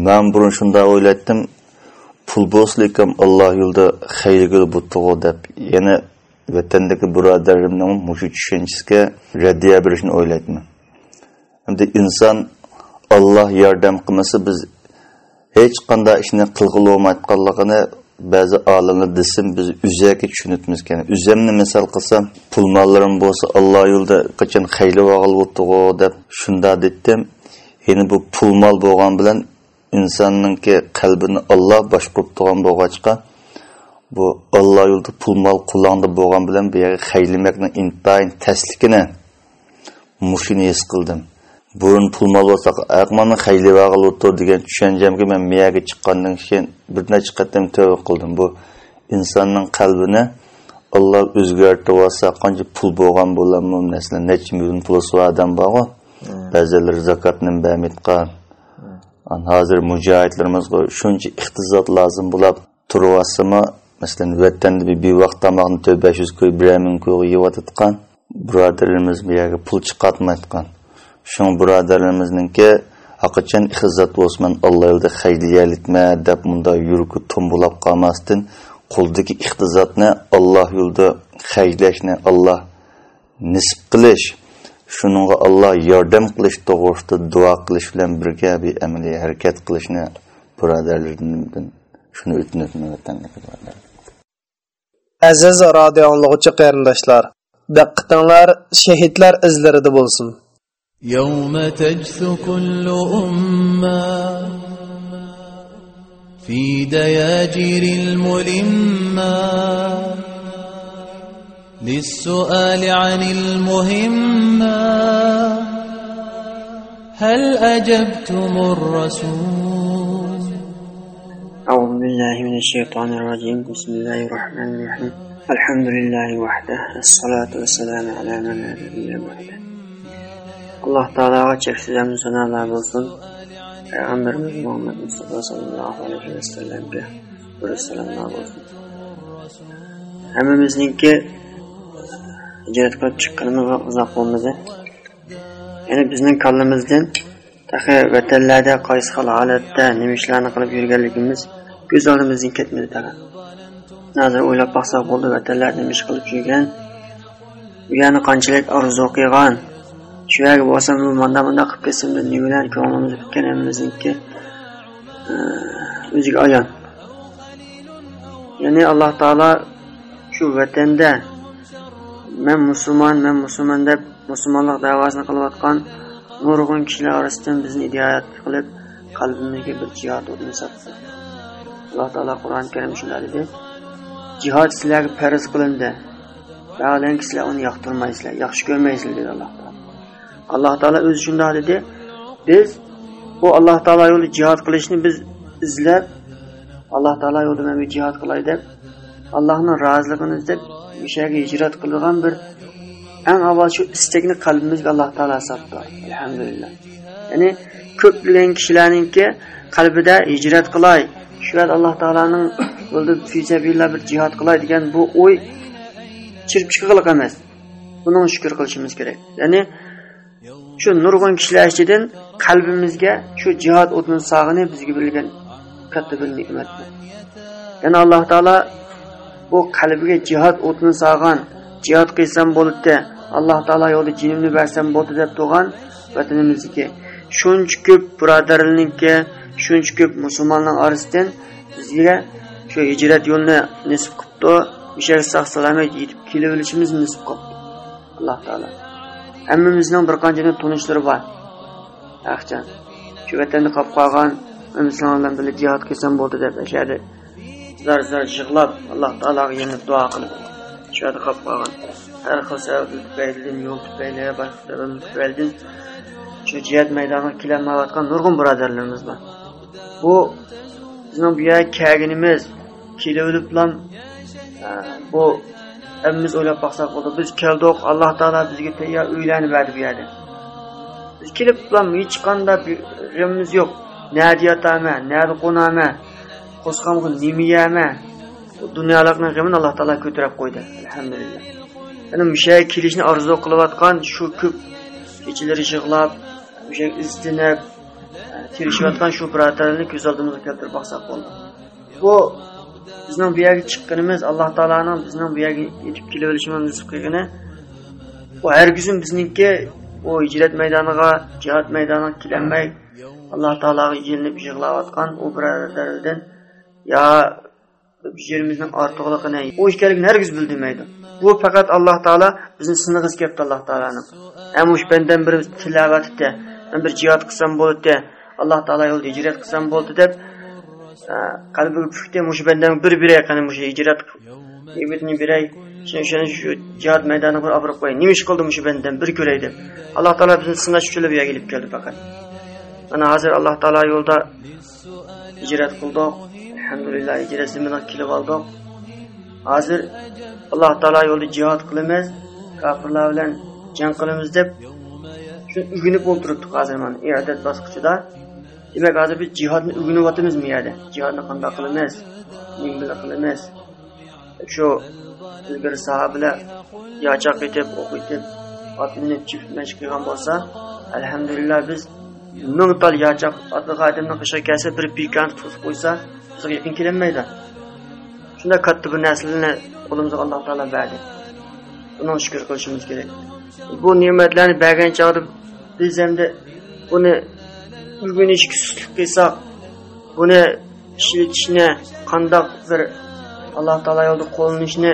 man burun shunday o'ylaydim pul bo'lslikam alloh yo'lida xayrga butug'u deb. Yana vatandagi birodarimning mushu tushunchasiga raddiya berishni o'ylayman hamda inson olloh yordam qilmasa biz hech qanday ishni qilg'ili bo'lmayotganligini ba'zi olimlar desin biz uzaki tushunibmiz ekan uzamni misol qilsam pul mollarim bo'lsa alloh yo'lida qachon xayli o'g'il deb shunda dedim. Endi bu pul mol bo'lgan bilan insonningki qalbini olloh boshqurib turgan bo'lg'achqa bu olloh yo'lida pul mol qo'lingda bo'lgan bilan bu yerga xaylimakni intayin taslikini mushini his qildim. Burun pul mol bo'lsa aqmani xayli vag'il o'tir degan tushanchamga man miyaga chiqqandan keyin bir necha qatam tavba qildim. Bu insonning qalbini olloh o'zgartirib olsa qancha pul bo'lgan bo'ladimi masalan necha million pul odam borku ba'zilar zakotni bermayotgan hozir mujohidlarimizga shuncha iqtisod lozim bo'lib turyapsimi masalan vatanda bir bevaqt tomoqni to'rt besh yuz ko'y bir ming ko'y yeyotgan birodarlarimiz bu yerga pul chiqartmayotgan. Şun birodarlarimizniki haqiqatdan izzat Osman alloh yo'lida xayriylikma deb bunda yuragi to'mbulab qolmasdan qo'ldagi iqtizotni alloh yo'lida xayrlashni alloh nisb qilish shuningga alloh yordam qilish to'g'risida duo qilish bilan birga bir amaliy harakat qilishni birodarlarimdan shuni o'tinaman vatandagi aziz radio anglag'uchi qarindoshlar diqqatinglar shahidlar izlarida bo'lsin يوم تجثو كل أمة في دياجر الملمة. للسؤال عن المهمة هل أجبتم الرسول؟ أعوذ بالله من الشيطان الرجيم. بسم الله الرحمن الرحيم. الحمد لله وحده الصلاة والسلام على من لا نبي بعده alloh taologa cheksiz hamdu sanolar bo'lsin. Payg'ambarimiz muhammad mustafa sallallohu alayhi vasallamga bir salomlar bo'lsin. Hammamizningki hijrat qilib chiqqanimizga uzoq bo'lmadi ya'ni bizning kallamizdan tahi vatanlarda qaysi xil holatda nima ishlarni qilib yurganligimiz ko'z oldimizdan ketmadi tag'in hozir o'ylab boqsak bo'ldi vatanlarda nima ish qilib yurgan u yerni qanchalik orzu qilgan shu yerga borsam bu manda bunda qilib ketsam deb bilan ko'nglimiz bitganimizniki e, o'ziga ayon ya'ni alloh taolo shu vatanda men musulmon men musulmon deb musulmonlik davosini qilayotgan nurg'un kishilar orasidan bizni hidoyat qilib qalbimizga bir jihod o'rni sotdi. Alloh taolo qur'oni karim shunday dedi jihod sizlarga farz qilindi. Vaholanki sizlar uni yoqtirmaysizlar yaxshi ko'rmaysizlar dedi alloh. Alloh taolo o'zi shundoq dedi. Biz bu alloh taolo yo'li jihod qilishni biz izlab alloh taolo yo'lida man jihod qilay deb allohni roziligini izlab o'sha yerga hijrat qilgan bir eng avval shu istakni qalbimizga alloh taolo solibdi alhamdulillah. Ya'ni ko'plagan kishilarninki qalbida hijrat qilay shu alloh taoloning yo'lida fisabilillah bir jihod qilay degan bu o'y chirib emas. Buning shukur qilishimiz kerak. Ya'ni shu nurg'un kishilar ichidan qalbimizga shu jihod o'tini sog'ini bizga berilgan katta bir ne'mat yana alloh taolo bu qalbiga jihod o'tini sog'an jihod qilsam bo'libdi alloh taolo yo'lida jinimni bersam bo'ldi deb tug'an vatanimizniki. Shuncha ko'p birodarlarniki shuncha ko'p musulmonlar orasidan bizga shu hijrat yo'lini nisb qilibdi o'sha sog' salomat yetib kelib olishimiz nisb qilibdi. Alloh taolo. Hammamizning bir qancha tanishlari bor yaxshijan shu vatanda qolib qolgan musulmonlar bilan jihod qilsam bo'ldi deb o'shada zar zar yig'lab alloh taologa yana duo qilib shu yerda qolib qolgan har xil sabab tufaylidan yo'l tufayli boshqa sabab tufaylidan shu jihad maydoniga kelolmayotgan nurg'un birodarlarimiz bor bu bizning bu yerga kelganimiz bilan bu hammamiz o'ylab boqsak bo'ldi biz keldik alloh taolo bizga tayyor uylarni berdi bu yerda biz kelib ulan hech qanday bir g'amimiz yo'q nada yotaman nada qo'naman qo'zqamga nima yeyaman dunyolikni g'amini alloh taolo ko'tarib qo'ydi alhamdulillah yana o'sha kelishni orzu qilayotgan shu ko'p kechalari yig'lab o'sha iztinib tirishayotgan shu birodarlarni ko'z oldimizga keltirib boqsak bo'ldi bu bizning bu yerga chiqqanimiz alloh taoloning bizning bu yerga yetib kelaverishimiz nasib qilgani. U hargizim bizniki u hijrat maydoniga jihod maydoniga kelolmay alloh taologa yilinib yig'layotgan u birodarlardan yo yerimizning ortiqligini u ekanligini hargiz bildirmaydi. Bu faqat alloh taolo bizni sinig'iz kelibdi alloh taoloni. Ham o'sha bandan bir tilovatida bir jihod qilsam bo'ladi alloh taolo yo'lida hijrat qilsam bo'ldi deb qalbiga pufdi mushu bandan bir beray qani mushu hijrat ibitni beray o'shani shu jihod maydoniga bir olib borib qo'yay nima ish qildim shu bandan bir ko'ray deb. Alloh taolo bizni sinash uchun bu yerga ilib keldi faqat. Mana hozir alloh taolo yo'lda hijrat qildik alhamdulillah hijrat zimmidan kelib oldik hozir alloh taolo yo'lida jihod qilamiz kofirlar bilan jang qilamiz deb shuni ugunib o'ltiribdik hozir mana. I'dat bosqichida demak hozir biz jihodni o'rganyapmiz miyada jihodni qanday qilamiz ning bilan qilamiz shu ilgari sahobalar yochoq etib o'qitib ot minib chift mashq qilgan bo'lsa alhamdulillah biz ming tal yochoq otliq qishga kelsa bir pikant tutib qo'ysa bizga yaqin kelinmaydi shunday katta bir naslni qo'limizga alloh taolo berdi buni shukur qilishimiz kerak bu ne'matlarni bergan chog'da biz endi buni o'rganishga sustlik qilsak buni ishlatishni qandoq bir alloh taolo yo'lida qo'llanishni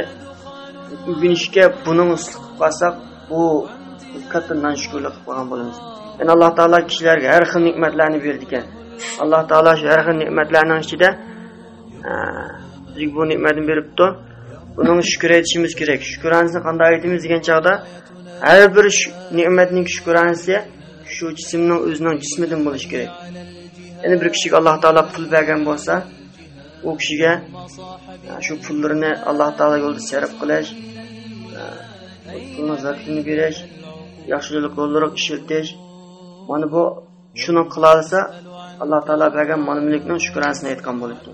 o'rganishga buni usluq qilib bu katta noshukurlik qilib qolgan bo'lamiz. Yani alloh taolo kishilarga har xil ne'matlarni berdi ekan. Alloh taolo shu har xil ne'matlarni ichida e, bizga bu ne'matni beribdi. Buning shukur aytishimiz kerak. Shukronasini qanday aytamiz degan chog'da har bir ne'matning shukronasi shu jismning o'zining jismidan bo'lishi kerak ya'ni bir kishiga alloh taolo pul bergan bo'lsa u kishiga shu pullarni alloh taolo yo'lida sarf qilish pulni zakatini berish yaxshilik yo'llariga ishiltish mana bu shuni qila olsa alloh taolo bergan mol mulkning shukronasini aytgan bo'ladi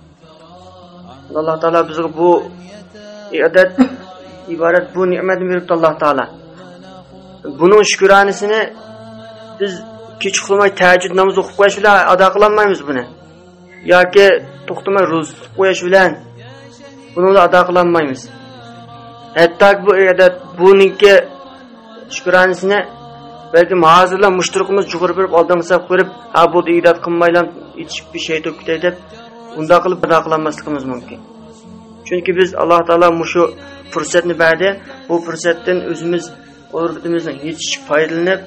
alloh taolo bizga bu ibodat iborat bu ne'matni beribdi alloh taolo buning shukronisini biz kech uxlamay tahajjud namoz o'qib qo'yish bilan ado qilolmaymiz buni yoki to'xtamay ro'za tutib qo'yish bilan buni ado qilolmaymiz hatto bu ibodat buniki shukronisini balkim hozirlar mushtirqimiz jug'urib berib oldinga solib qo'yib ha bu ibodat qilmaylar yetishib bir shay to'p ketay deb bundoq qilib ado qilolmasligimiz mumkin chunki biz alloh taolo shu fursatni berdi bu fursatdan o'zimiz qurbatimizning yetishib foydalanib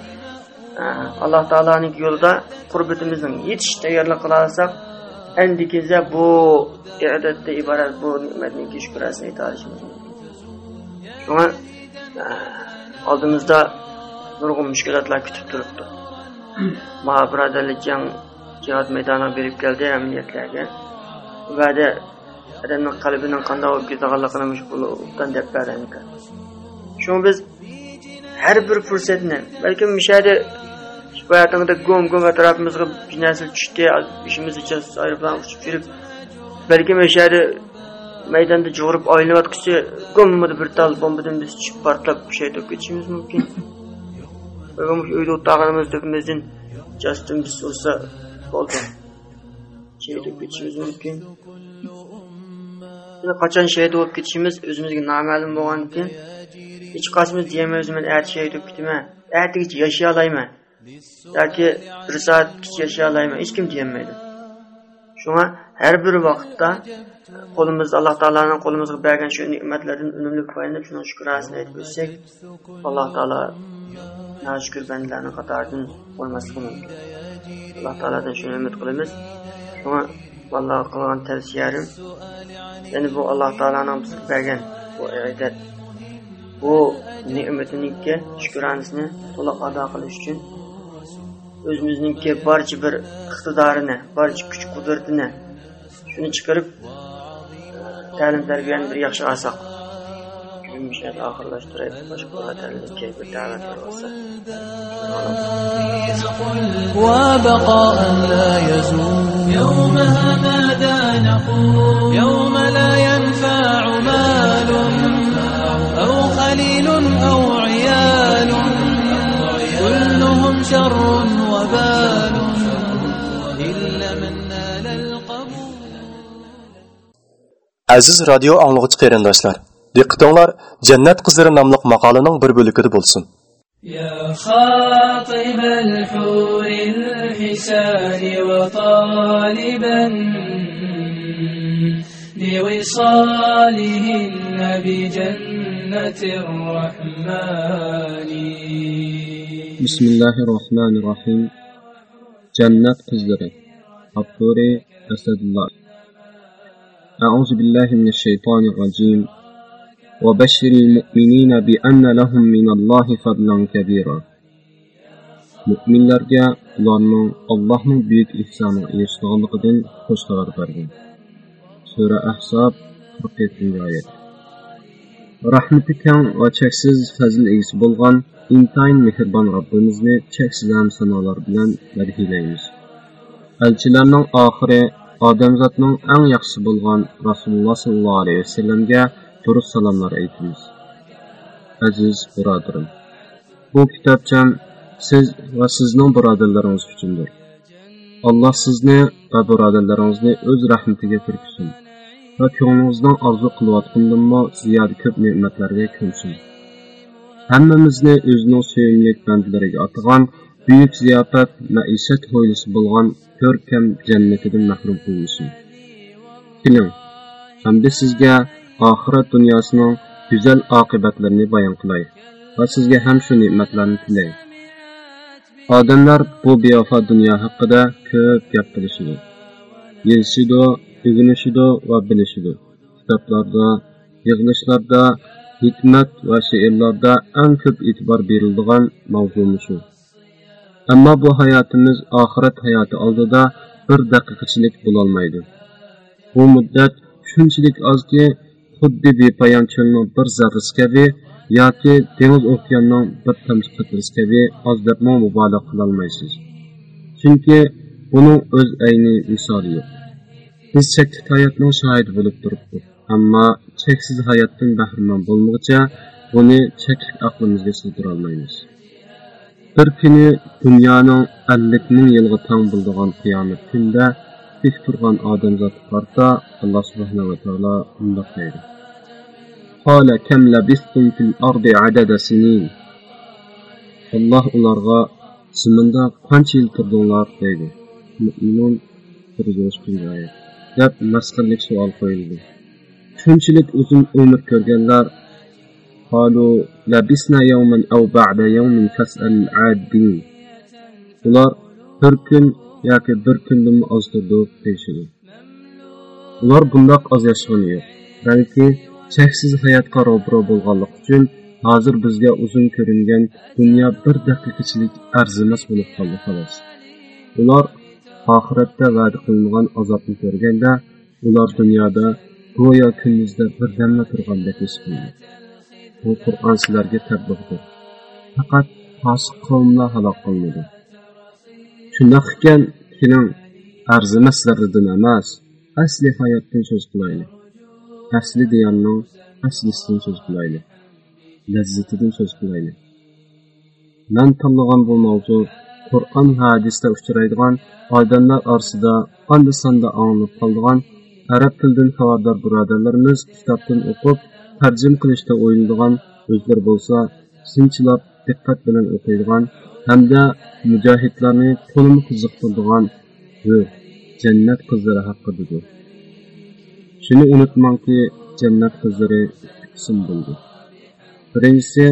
alloh taoloning yo'lida qurbatimizning yetish tayyorlik qila olsak endikiza bu ibodatda iborat bu ne'matning shukrasini ayta olishimiz mumkin shunga oldimizda nurg'un mushkulotlar kutib turibdi ma birodarlik jang jihod maydoniga berib keldi amaliyotlarga va'da odamning qalbining qanday bo'lib ketganligini bundan deb berdi shu biz har bir fursatni balkim mishadi boyatingda go'm go'm atrofimizga bir narsa tushdi ishimiz uchun aeroplan uchib yurib balkim mishadi maydonda jug'urib o'ynayotgisi go'mmida bir tal bombadan biz tushib portlab shay bo'lib ketishimiz mumkin uyda o'tirganimiz tepimizdan jastin biz ursa bo'ldi shay bo'lib ketishimiz mumkin qachon shahid bo'lib ketishimiz o'zimizga noma'lum bo'lgandan keyin hech qaysimiz deyolmaymiz man erta shahid bo'lib ketaman ertagacha yashay olmayman yoki bir soatgacha yashay hech kim deyolmaydi shunga har bir vaqtda qo'limizda alloh taoloning qo'limizga bergan shu ne'matlardan unumli foydalanib shuni shukrasini aytib o'tsak alloh taolo noshukur bandalarni qatoridan bo'lmasligi mumkin. Alloh taolodan shuni umid qilamiz. Shunga valloh qilgan tavsiyarim ya'ni bu alloh taoloning bizga bergan bu ibodat bu ne'matiniki shukronisini to'liq ado qilish uchun o'zimizniki barcha bir iqtidorini barcha kuch qudratini shuni chiqarib ta'lim tarbiyani bir yaxshi olsak bugungi ishlarni oxirlashtiraylik boshqa vatanlikka bir da'vat bo'lsa وبقاء لا يزول يومها ماذا نقول يوم لا ينفع مال أو خليل أو عيال كلهم شر وبال إلا من نال القبول Aziz radio anglagıcı qarindoshlar, diqqatinglar Jannat qizlari nomli maqolaning bir bo'ligida bo'lsin. يا خاطب الحور الحسان وطالبا بوصالهن بجنة الرحمن بسم الله الرحمن الرحيم جنات قزلري الطوري أسد الله أعوذ بالله من الشيطان الرجيم وبشر المؤمنين بأن لهم من الله فضلا كبيرا Müminlərə onların Allahın böyük ihsanı erişdiğindən xoş xəbər verdim. Surə Ahzab 47-ci ayət. Rahmeti kən və çəksiz fəzil egisi bolğan intayin mehribon Rabbimizni çəksiz həm sanalar bilən mədhiləyimiz. oxiri axırı odamzodning eng yaxshisi bo'lgan rasululloh sollallohu alayhi vasallamga durust salomlar aytamiz. Aziz birodarim bu kitobcham siz va sizning birodarlaringiz uchundir. Alloh sizni va birodarlaringizni o'z rahmatiga kirgizsin va ko'nglingizdan orzu qilayotgandanmo ziyoda ko'p ne'matlarga ko'msin hammamizni o'zining suyimli bandlariga atagan buyuk ziyofat maishat hovlisi bo'lgan ko'rkam jannatidan mahrum qilmasin keling hamda sizga oxirat dunyosining go'zal oqibatlarini bayon qilay va sizga ham shu ne'matlarni tilay. Odamlar bu bevafo dunyo haqida ko'p gap qilishdi yezishidi o'rganishidi va bilishidi kitoblarda yig'ilishlarda hikmat va she'rlarda eng ko'p e'tibor beriladigan mavzumi shu. Ammo bu hayotimiz oxirat hayoti oldida bir daqiqachilik bo'lolmaydi. Bu muddat shunchalik ozki xuddi bepoyon cho'lning bir zarrasi kabi yoki dengiz okeanning bir tomchi qatrasi kabi oz debmi mubolag'a qilolmaysiz. Chunki buning o'z ayni misoli yo'q. Biz cheklik hayotning shohidi bo'lib turibdik ammo cheksiz hayotdan bahramand bo'lmoqcha buni cheklik aqlimizga sig'dirolmaymiz bir kuni dunyoning ellik ming yilga tang bo'ladigan qiyomat kunida tik turgan odamzod qarta alloh subhanava taolo bundoq deydi قال كم لبثتم في الأرض عدد سنين الله ularga ziminda qancha yil turdinglar deydi mo'minun deb masxarlik savol qo'yildi shunchalik uzun umr ko'rganlar قالوا لبسنا يوما أو بعد يوم فاسأل العادين ular bir kun yoki bir kundan oz turdik deyishadi ular bundoq oz yashagani yo'q balki cheksiz hayotga ro'bro bo'lganlik uchun hozir bizga uzun ko'ringan dunyo bir daqiqachilik arzimas bo'lib qoldi xolos ular oxiratda va'da qilingan azobni ko'rganda ular dunyoda go'yo kunduzda birdamla turgandek his qildi bu qur'on sizlarga tabliğdir faqat fosiq qavmlar halok qilinadi shundoq ekan keling arzimas sizlardan emas asli hayotdan so'z qilaylik. Asli diyonning aslisidan so'z qilaylik. Lazzatidan so'z qilaylik. Man tanlagan bu mavzu qur'on hadisda uchraydigan odamlar orasida onda sonda anglab qoldigan arab tilidan xabardor birodarlarimiz kitobdan o'qib tarjim qilishda o'yinadigan o'zlar bo'lsa sinchilab diqqat bilan o'qiydigan hamda mujohidlarni to'lim qiziqtiradigan jannat qizlari haqidadir shuni unutmangki jannat qizlari qism bo'ldi. Birinchisi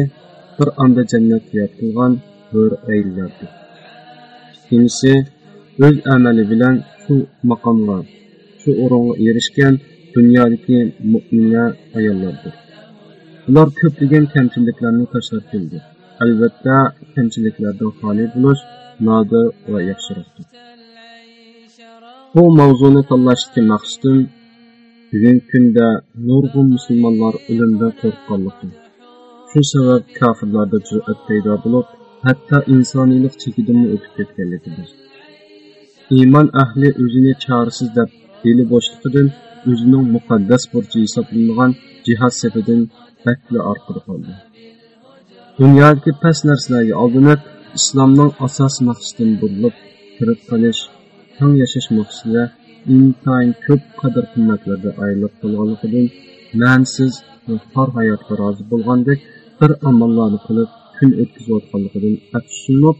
bir anda jannatga yotqilgan hur ayillardir ikkinchisi o'z amali bilan shu maqomga shu o'ringa erishgan dunyodagi mo'minlar ayollardir ular ko'plagan kamchiliklarni tashlab keldi albatta kamchiliklardan xoli bo'lish nodir va yaxshiroqdir bu mavzuni tanlashdagi maqsadim bugungi kunda nurg'un musulmonlar o'limdan qo'rqqanligi shu sabab kofirlarda jur'at paydo bo'lib hatto insoniylik chekidanmi o'tib ketganligidir iymon ahli o'zini chorasiz deb dili bo'shliqidan o'zining muqaddas burchi hisoblangan jihod safidan bakli orqada qoldi. Dunyodagi past narsalarga oldinib islomning asos maqsadidan burilib kirib qolish tang yashash maqsadida intayin ko'p qadr qimmatlarda ayrilib qolganligidan ma'nisiz va xor hayotga rozi bo'lgandek bir amallarni qilib kun o'tkazayotganligidan afsuslanib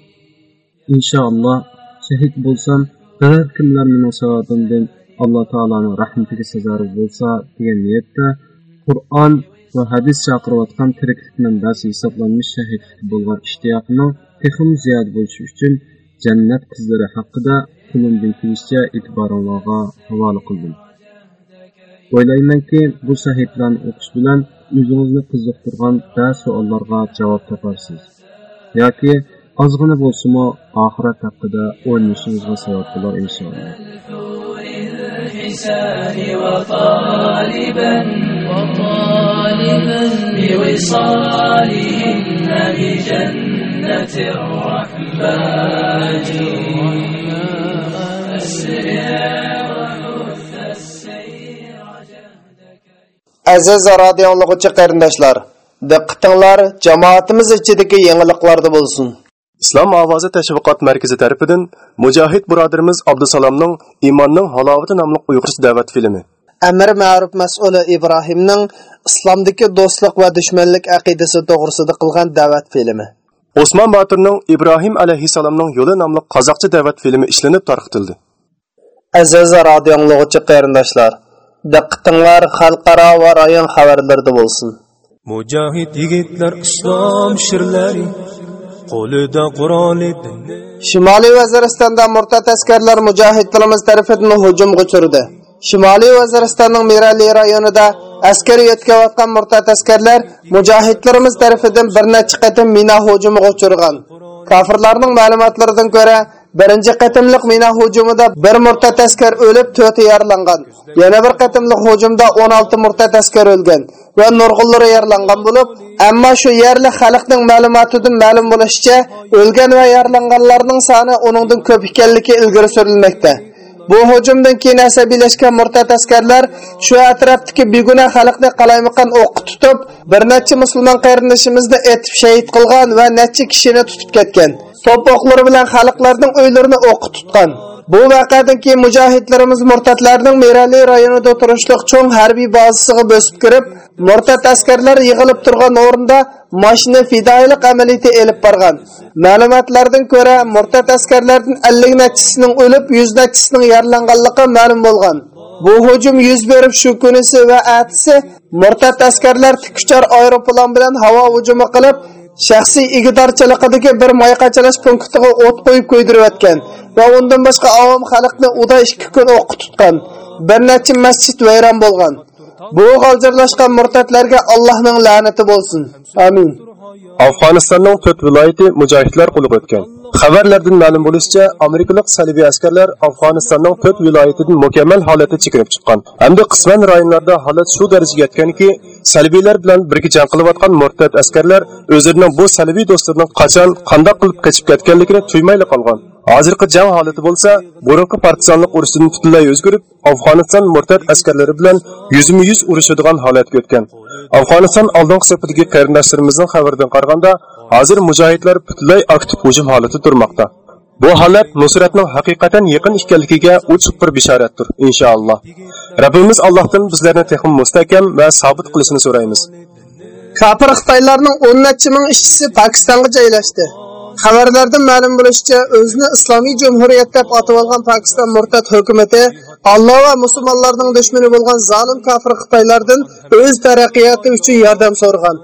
inshaalloh shahid bo'lsam bir kimlar mening savobimdan alloh taoloni rahmatiga sazori bo'lsa degan niyatda qur'on va hadis chaqirayotgan tiriklik manbasi hisoblanmish shahidlik bo'lgan ishtiyoqning texim ziyod bo'lishi uchun jannat qizlari haqida qo'limdan kelishicha e'tiboringlarga havola qildim. O'ylaymanki bu sahiflarni o'qish bilan o'zingizni qiziqtirgan ba'zi savollarga javob toparsiz. Yoki ozgina bo'lsimi oxirat haqida o'ylashingizga sabab bo'lar inshaalloh. الحسان وطالبا وطالبا بوصالهن بجنة الرحمن Aziz radio anlıqçı qarindoshlar, diqqətinglər cemaatimiz ichidagi yangiliklarda bo'lsin. Islom ovozi tashviqot markazi tarafidan mujohid birodarimiz abdusalomning iymonning halovati nomli uyg'urcha da'vat filmi Amir Ma'ruf mas'uli Ibrohimning islomdagi do'stlik va dushmanlik aqidasi to'g'risida qilgan da'vat filmi. Osman Botirning Ibrohim alayhissalomning yo'li nomli qozoqcha da'vat filmi ishlanib tarqitildi. Aziz radio anlıqçı qarindoshlar, diqqətinglər xalqaro va rayon xabarlarida bo'lsin. Mujohid yigitlar islom shirlari qo'lida qurol edi Shimoliy Vaziristonda murtad askarlar mujohidlarimiz tarafidan hujumga uchirdi. Shimoliy Vaziristonning merali rayonida askar yetkayotgan murtad askarlar mujohidlarimiz tarafidan bir necha qatim mina hujumiga uchirgan. kofirlarning ma'lumotlaridan ko'ra, birinchi qatimliq mina hujumida bir murtad askar o'lib, to'rti yaralangan. Yana bir qatimliq hujumda 16 murtad askar o'lgan va nurg'unlari yaralangan bo'lib, ammo shu yerli xalqning ma'lumotidan ma'lum bo'lishicha, o'lgan va yaralanganlarning soni uningdan ko'p ekanligi ilgari surilmoqda. Bu hujumdan keyin asabiylashgan murtad askarlar shu atrofdagi begunoh xalqni qalaymaqan o'q tutib, bir necha musulmon qarindoshimizni etib shahid qilgan va necha kishini tutib ketgan. To'poqlari bilan xalqlarning uylarini o'q tutgan. Bu vaqadan keyin mujohidlarimiz murtadlarning Merali rayonida turishliq cho'ng harbiy bazasiga bosib kirib, murtad askarlar yig'ilib turgan o'rinda mashina fidoilik amaliyoti elib borgan. Ma'lumotlardan ko'ra, murtad askarlardan 50 nachisining o'lib, yuz nachisining yaralanganligi ma'lum bo'lgan. Bu hujum yuz berib shu kunisi va atisi murtad askarlar tikuchar aeroplan bilan havo hujumi qilib, shaxsiy igidorchiligidagi bir moyqachalash punktiga o't qo'yib qo'ydirayotgan va undan boshqa avom xalqni uda 2 kun o'q tutgan. Bir necha masjid vayron bo'lgan. Bu g'oljirlashgan murtadlarga Allohning la'nati bo'lsin. Amin. Afg'onistonning 4 viloyati mujohidlar qo'liga o'tgan. Xabarlardan ma'lum bo'lishicha, amerikalik salbiy askarlar Afg'onistonning 4 viloyatidan mukammal holatda chekirib chiqqan. Hamda qisman rayonlarda holat shu darajaga yetganki, salbiylar bilan birga jang qilayotgan murtad askarlar o'zlarining bu salbiy do'stlarining qachon, qanday qilib qochib ketganligini tuymayli qolgan. Hozirgi jang holati bo'lsa, burunqi partizanlik urushidan butunlay o'zgarib, Afg'oniston murtad askarlari bilan yuzma-yuz urushadigan holatga o'tgan. Afg'oniston oldingi safidagi qarindoshlarimizning xabaridan qaraganda, hozir mujohidlar butunlay aktiv hujum holati turmoqda. Bu holat Nusratning haqiqatan yaqin ekanligiga uchiq bir bishoratdir, inshaalloh. Rabbimiz Allohdan bizlarni texim mustahkam va sobit qilishini so'raymiz. Kafir Xitoylarning 10 necha ming ishchisi Pokistonga joylashdi. Xabarlardan ma'lum bo'lishicha, o'zini Islomiy Jumhuriyat deb atib olgan Pokiston murtad hukumatı Alloh va musulmonlarning dushmani bo'lgan zolim kafir Xitoylardan o'z taraqqiyoti uchun yordam so'rgan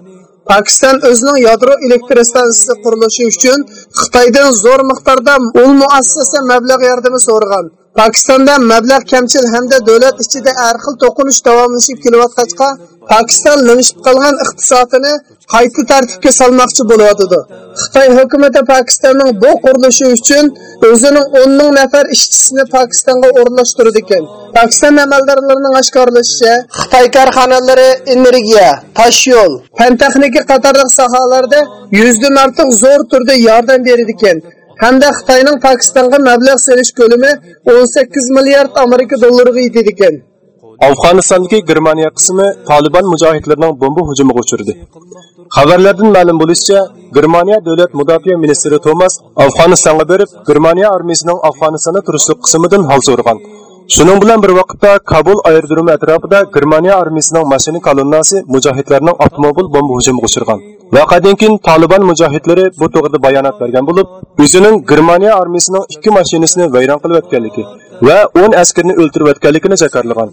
Pakistan o'zining yadro elektr stansiyasi qurilishi uchun Xitoydan zo'r miqdorda ul muassasa mablag' yordami so'ragan. Pokistonda mablag' kamchil hamda davlat ichida har xil to'qinish davomlashib kelayotgachqa, Pokiston limishib qolgan iqtisodini qayta tartibga solmoqchi bo'lyotidi. Xitoy hukumati Pokistonning bu qurilishi uchun o'zining 10 ming nafar ishchisini Pokistonga o'rnashtirdi ekan. Pokiston amaldorlarining oshkorlashicha, Xitoy korxonalari energiya, toshyo'l, fan texnika qatorli sohalarda 100 dan ortiq zo'r turda yordam beradi ekan. Hamda Xitoyning Pokistonga mablag' solish ko'lami 18 milliard Amerika dollariga yetadi ekan. Afg'onistondagi Germaniya qismi Taliban mujohidlarining bomba hujumiga uchirdi. Xabarlardan ma'lum bo'lishicha, Germaniya davlat mudofaa ministri Tomas Afg'onistonga berib, Germaniya armiyasining Afg'onistonda turishlik qismidan hol so'ragan. Shuning bilan bir vaqtda Kabul aerodromi atrofida Germaniya armiyasining mashina kolonnasi mujohidlarning avtomobil bomba hujumiga uchirgan. Voqeadan keyin Taliban mujohidlari bu to'g'rida bayonot bergan bo'lib, o'zining Germaniya armiyasining ikki mashinasini vayron qilib o'tganligi va 10 askarni o'ldirib o'tganligini jakarlagan.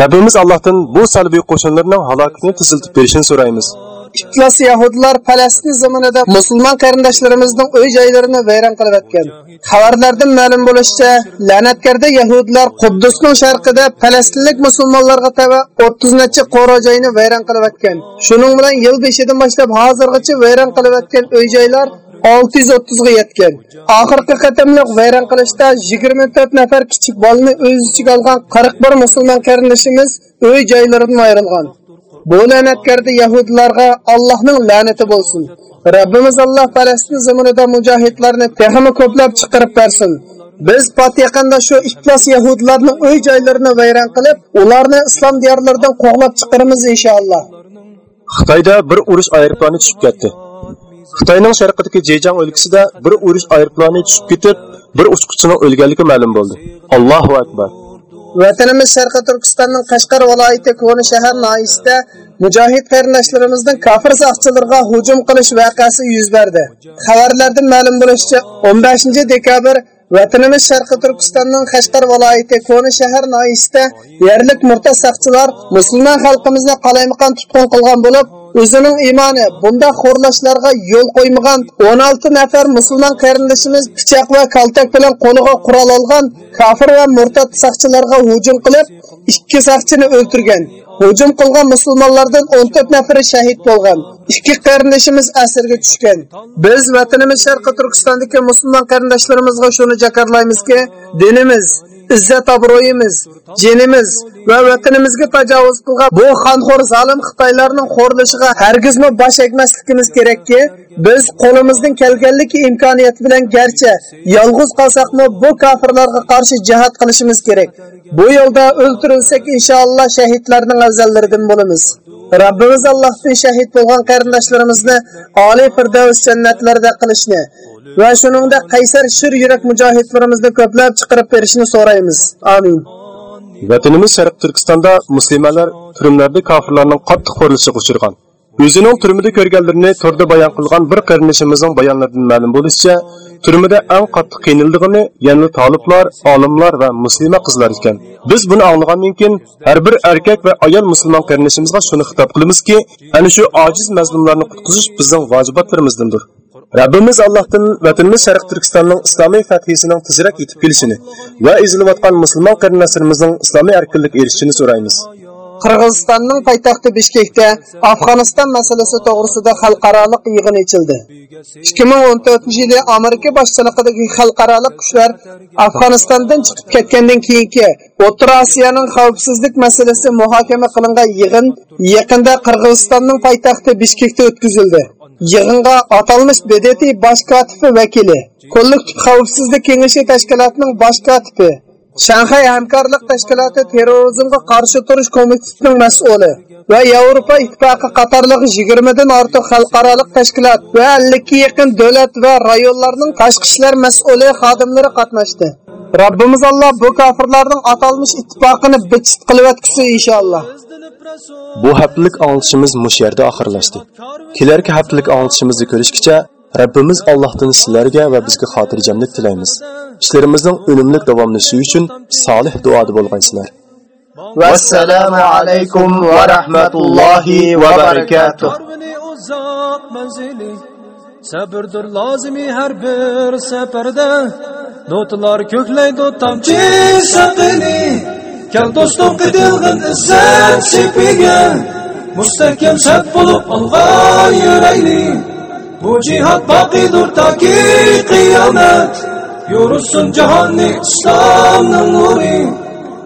Rabbimiz Allohdan bu salbiy qo'shinlarning halokatini tiziltib berishini so'raymiz. İflas yahudlar Falastin zamanida musulmon qarindoshlarimizning uy joylarini vayron qilib o'tgan. Xabarlardan ma'lum bo'lishicha, la'natkarda yahudlar Quddusning sharqida falastinlik musulmonlarga tava 30 necha qora joyni vayron qilib o'tgan. Shuning bilan yil 5 dan boshlab hozirgacha vayron qilib o'tgan uy joylar 630 ga yetgan. Oxirgi qatamliq vayron qilishda 24 nafar kichik bolani o'z ichiga olgan 41 musulmon qarindoshimiz uy joylaridan ayrilgan. Bu la'natkarda yahudlarga Allohning la'nati bo'lsin. Rabbimiz Alloh Falastin zaminida mujohidlarni texmi ko'plab chiqarib bersin. Biz Fatihanda shu iflos yahudlarning uy joylarini vayron qilib, ularni islom diyorlaridan qo'g'lab chiqaramiz inshaalloh. Xitoyda bir urush aeroplani tushib ketdi. Xitoyning sharqidagi Jejang o'lkasida bir urush aeroplani tushib ketib, bir uchuvchining o'lganligi ma'lum bo'ldi. Allohu akbar. Vatanimiz Sharqi Turkistonning Qashqar viloyati Ko'ni shahar noyisida mujohid qarindoshlarimizning kofir soqchilarga hujum qilish voqeasi yuz berdi. Xabarlardan ma'lum bo'lishicha, 15 dekabr Vatanimiz Sharqi Turkistonning Qashqar viloyati Ko'ni shahar noyisida yerlik murtad soqchilar musulmon xalqimizni qalaymaqon tutqun qilgan bo'lib, o'zining iymoni bunda xo'rlashlarga yo'l qo'ymagan 16 nafar musulmon qarindoshimiz pichoq va kaltak bilan qo'liga qurol olgan kofir va murtad saqchilarga hujum qilib, ikki saqchini o'ldirgan. Hujum qilgan musulmonlardan 14 nafari shahid bo'lgan. Ikki qarindoshimiz asirga tushgan. Biz vatanimiz Sharqi Turkistondagi musulmon qarindoshlarimizga shuni jakarlaymizki, dinimiz, izzat obro'yimiz, jinimiz va vatanimizga tajovuz qilgan bu xonxo'r zolim Xitoylarning xo'rlishiga hargizmi bosh egmasligimiz kerakki, biz qo'limizdan kelganligi imkoniyat bilan garchi yolg'iz qolsaqmi bu kofirlarga qarshi jihad qilishimiz kerak. Bu yo'lda o'ltirilsak inshaalloh shahidlarning afzallaridan bo'lamiz. Rabbimiz Allohdan shahid bo'lgan qarindoshlarimizni oliy firdavs jannatlarida qilishni va shuningdek qaysar shir yurak mujohidlarimizni ko'plab chiqarib berishni so'raymiz. Amin. Vatanimiz Sharq Turkistonda musulmonlar turmlarda kofirlarning qattiq qo'rilishiga uchragan. O'zining turmida ko'rganlarini torda bayon qilgan bir qarindishimizning bayonlaridan ma'lum bo'lishicha, turmada eng qattiq qiynaldigini yana toliblar olimlar va musulmon qizlar ekan. Biz buni anglagandan keyin har bir erkak va ayol musulmon qarindishimizga shuni xitob qilamizki, ana shu ojiz mazlumlarni qutqizish bizning vojibotlarimizdandir. Rabbimiz Allohdan vatanimiz Sharq Turkistonning islomiy fathisining tezroq yetib kelishini va ezilayotgan musulmon qarindoshlarimizning islomiy erkinlik erishishini so'raymiz. Qirg'izistonning poytaxti Bishkekda Afg'oniston masalasi to'g'risida xalqaro yig'in ochildi. 2014-yili Amerika boshchiligidagi xalqaro kuchlar Afg'onistondan chiqib ketgandan keyingi O'rta Osiyoning xavfsizlik masalasi muhokama qilingan yig'in yaqinda Qirg'izistonning poytaxti Bishkekda o'tkazildi. Yig'inga atalmış BDT bosh kotibi vakili, Kollektiv xavfsizlik kengashi tashkilotining bosh kotibi, Shanxay hamkorlik tashkiloti terrorizmga qarshi turish komitetining mas'uli va Yevropa ittifoqi qatorliq 20 dan ortiq xalqaro tashkilot va 50 ga yaqin davlat va rayonlarning tashqi ishlar mas'uli xodimlari qatnashdi. Rabbimiz Alloh bu kofirlarning atalmış ittifoqini bichit qilib inshaalloh. Bu haftalik anglitishimiz mush yerda oxirlashdi. Kelarki haftalik anglitishimizni ko'rishgacha Rabbimiz Allohdan sizlarga va bizga xotirjamlik tilaymiz. ishlarimizning unumli davomlashishi uchun solih duoda bo'lgaysizlar vassalomu alaykum va rahmatullohi va barakatuh. Sabrdir lozimi har bir safarda? Notalar ko'klaydi tomchi saqini kel do'stim qitilg'in izzat sepiga mustahkam saf bo'lib olg'an yuraylik bu jihad boqiydir toki qiyomat yo'rusin jahonni islomning nuri.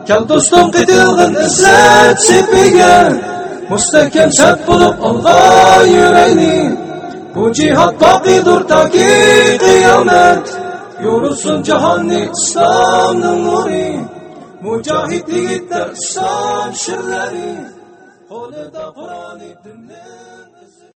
Kel do'stim qitilg'in izzat sepiga mustahkam saf bo'lib olg'an yuraylik bu jihad boqiydir toki qiyomat yo'rusin jahonni islomning nuri. Mujohid yigitlar islom shirlari qo'lida qur'oni dinni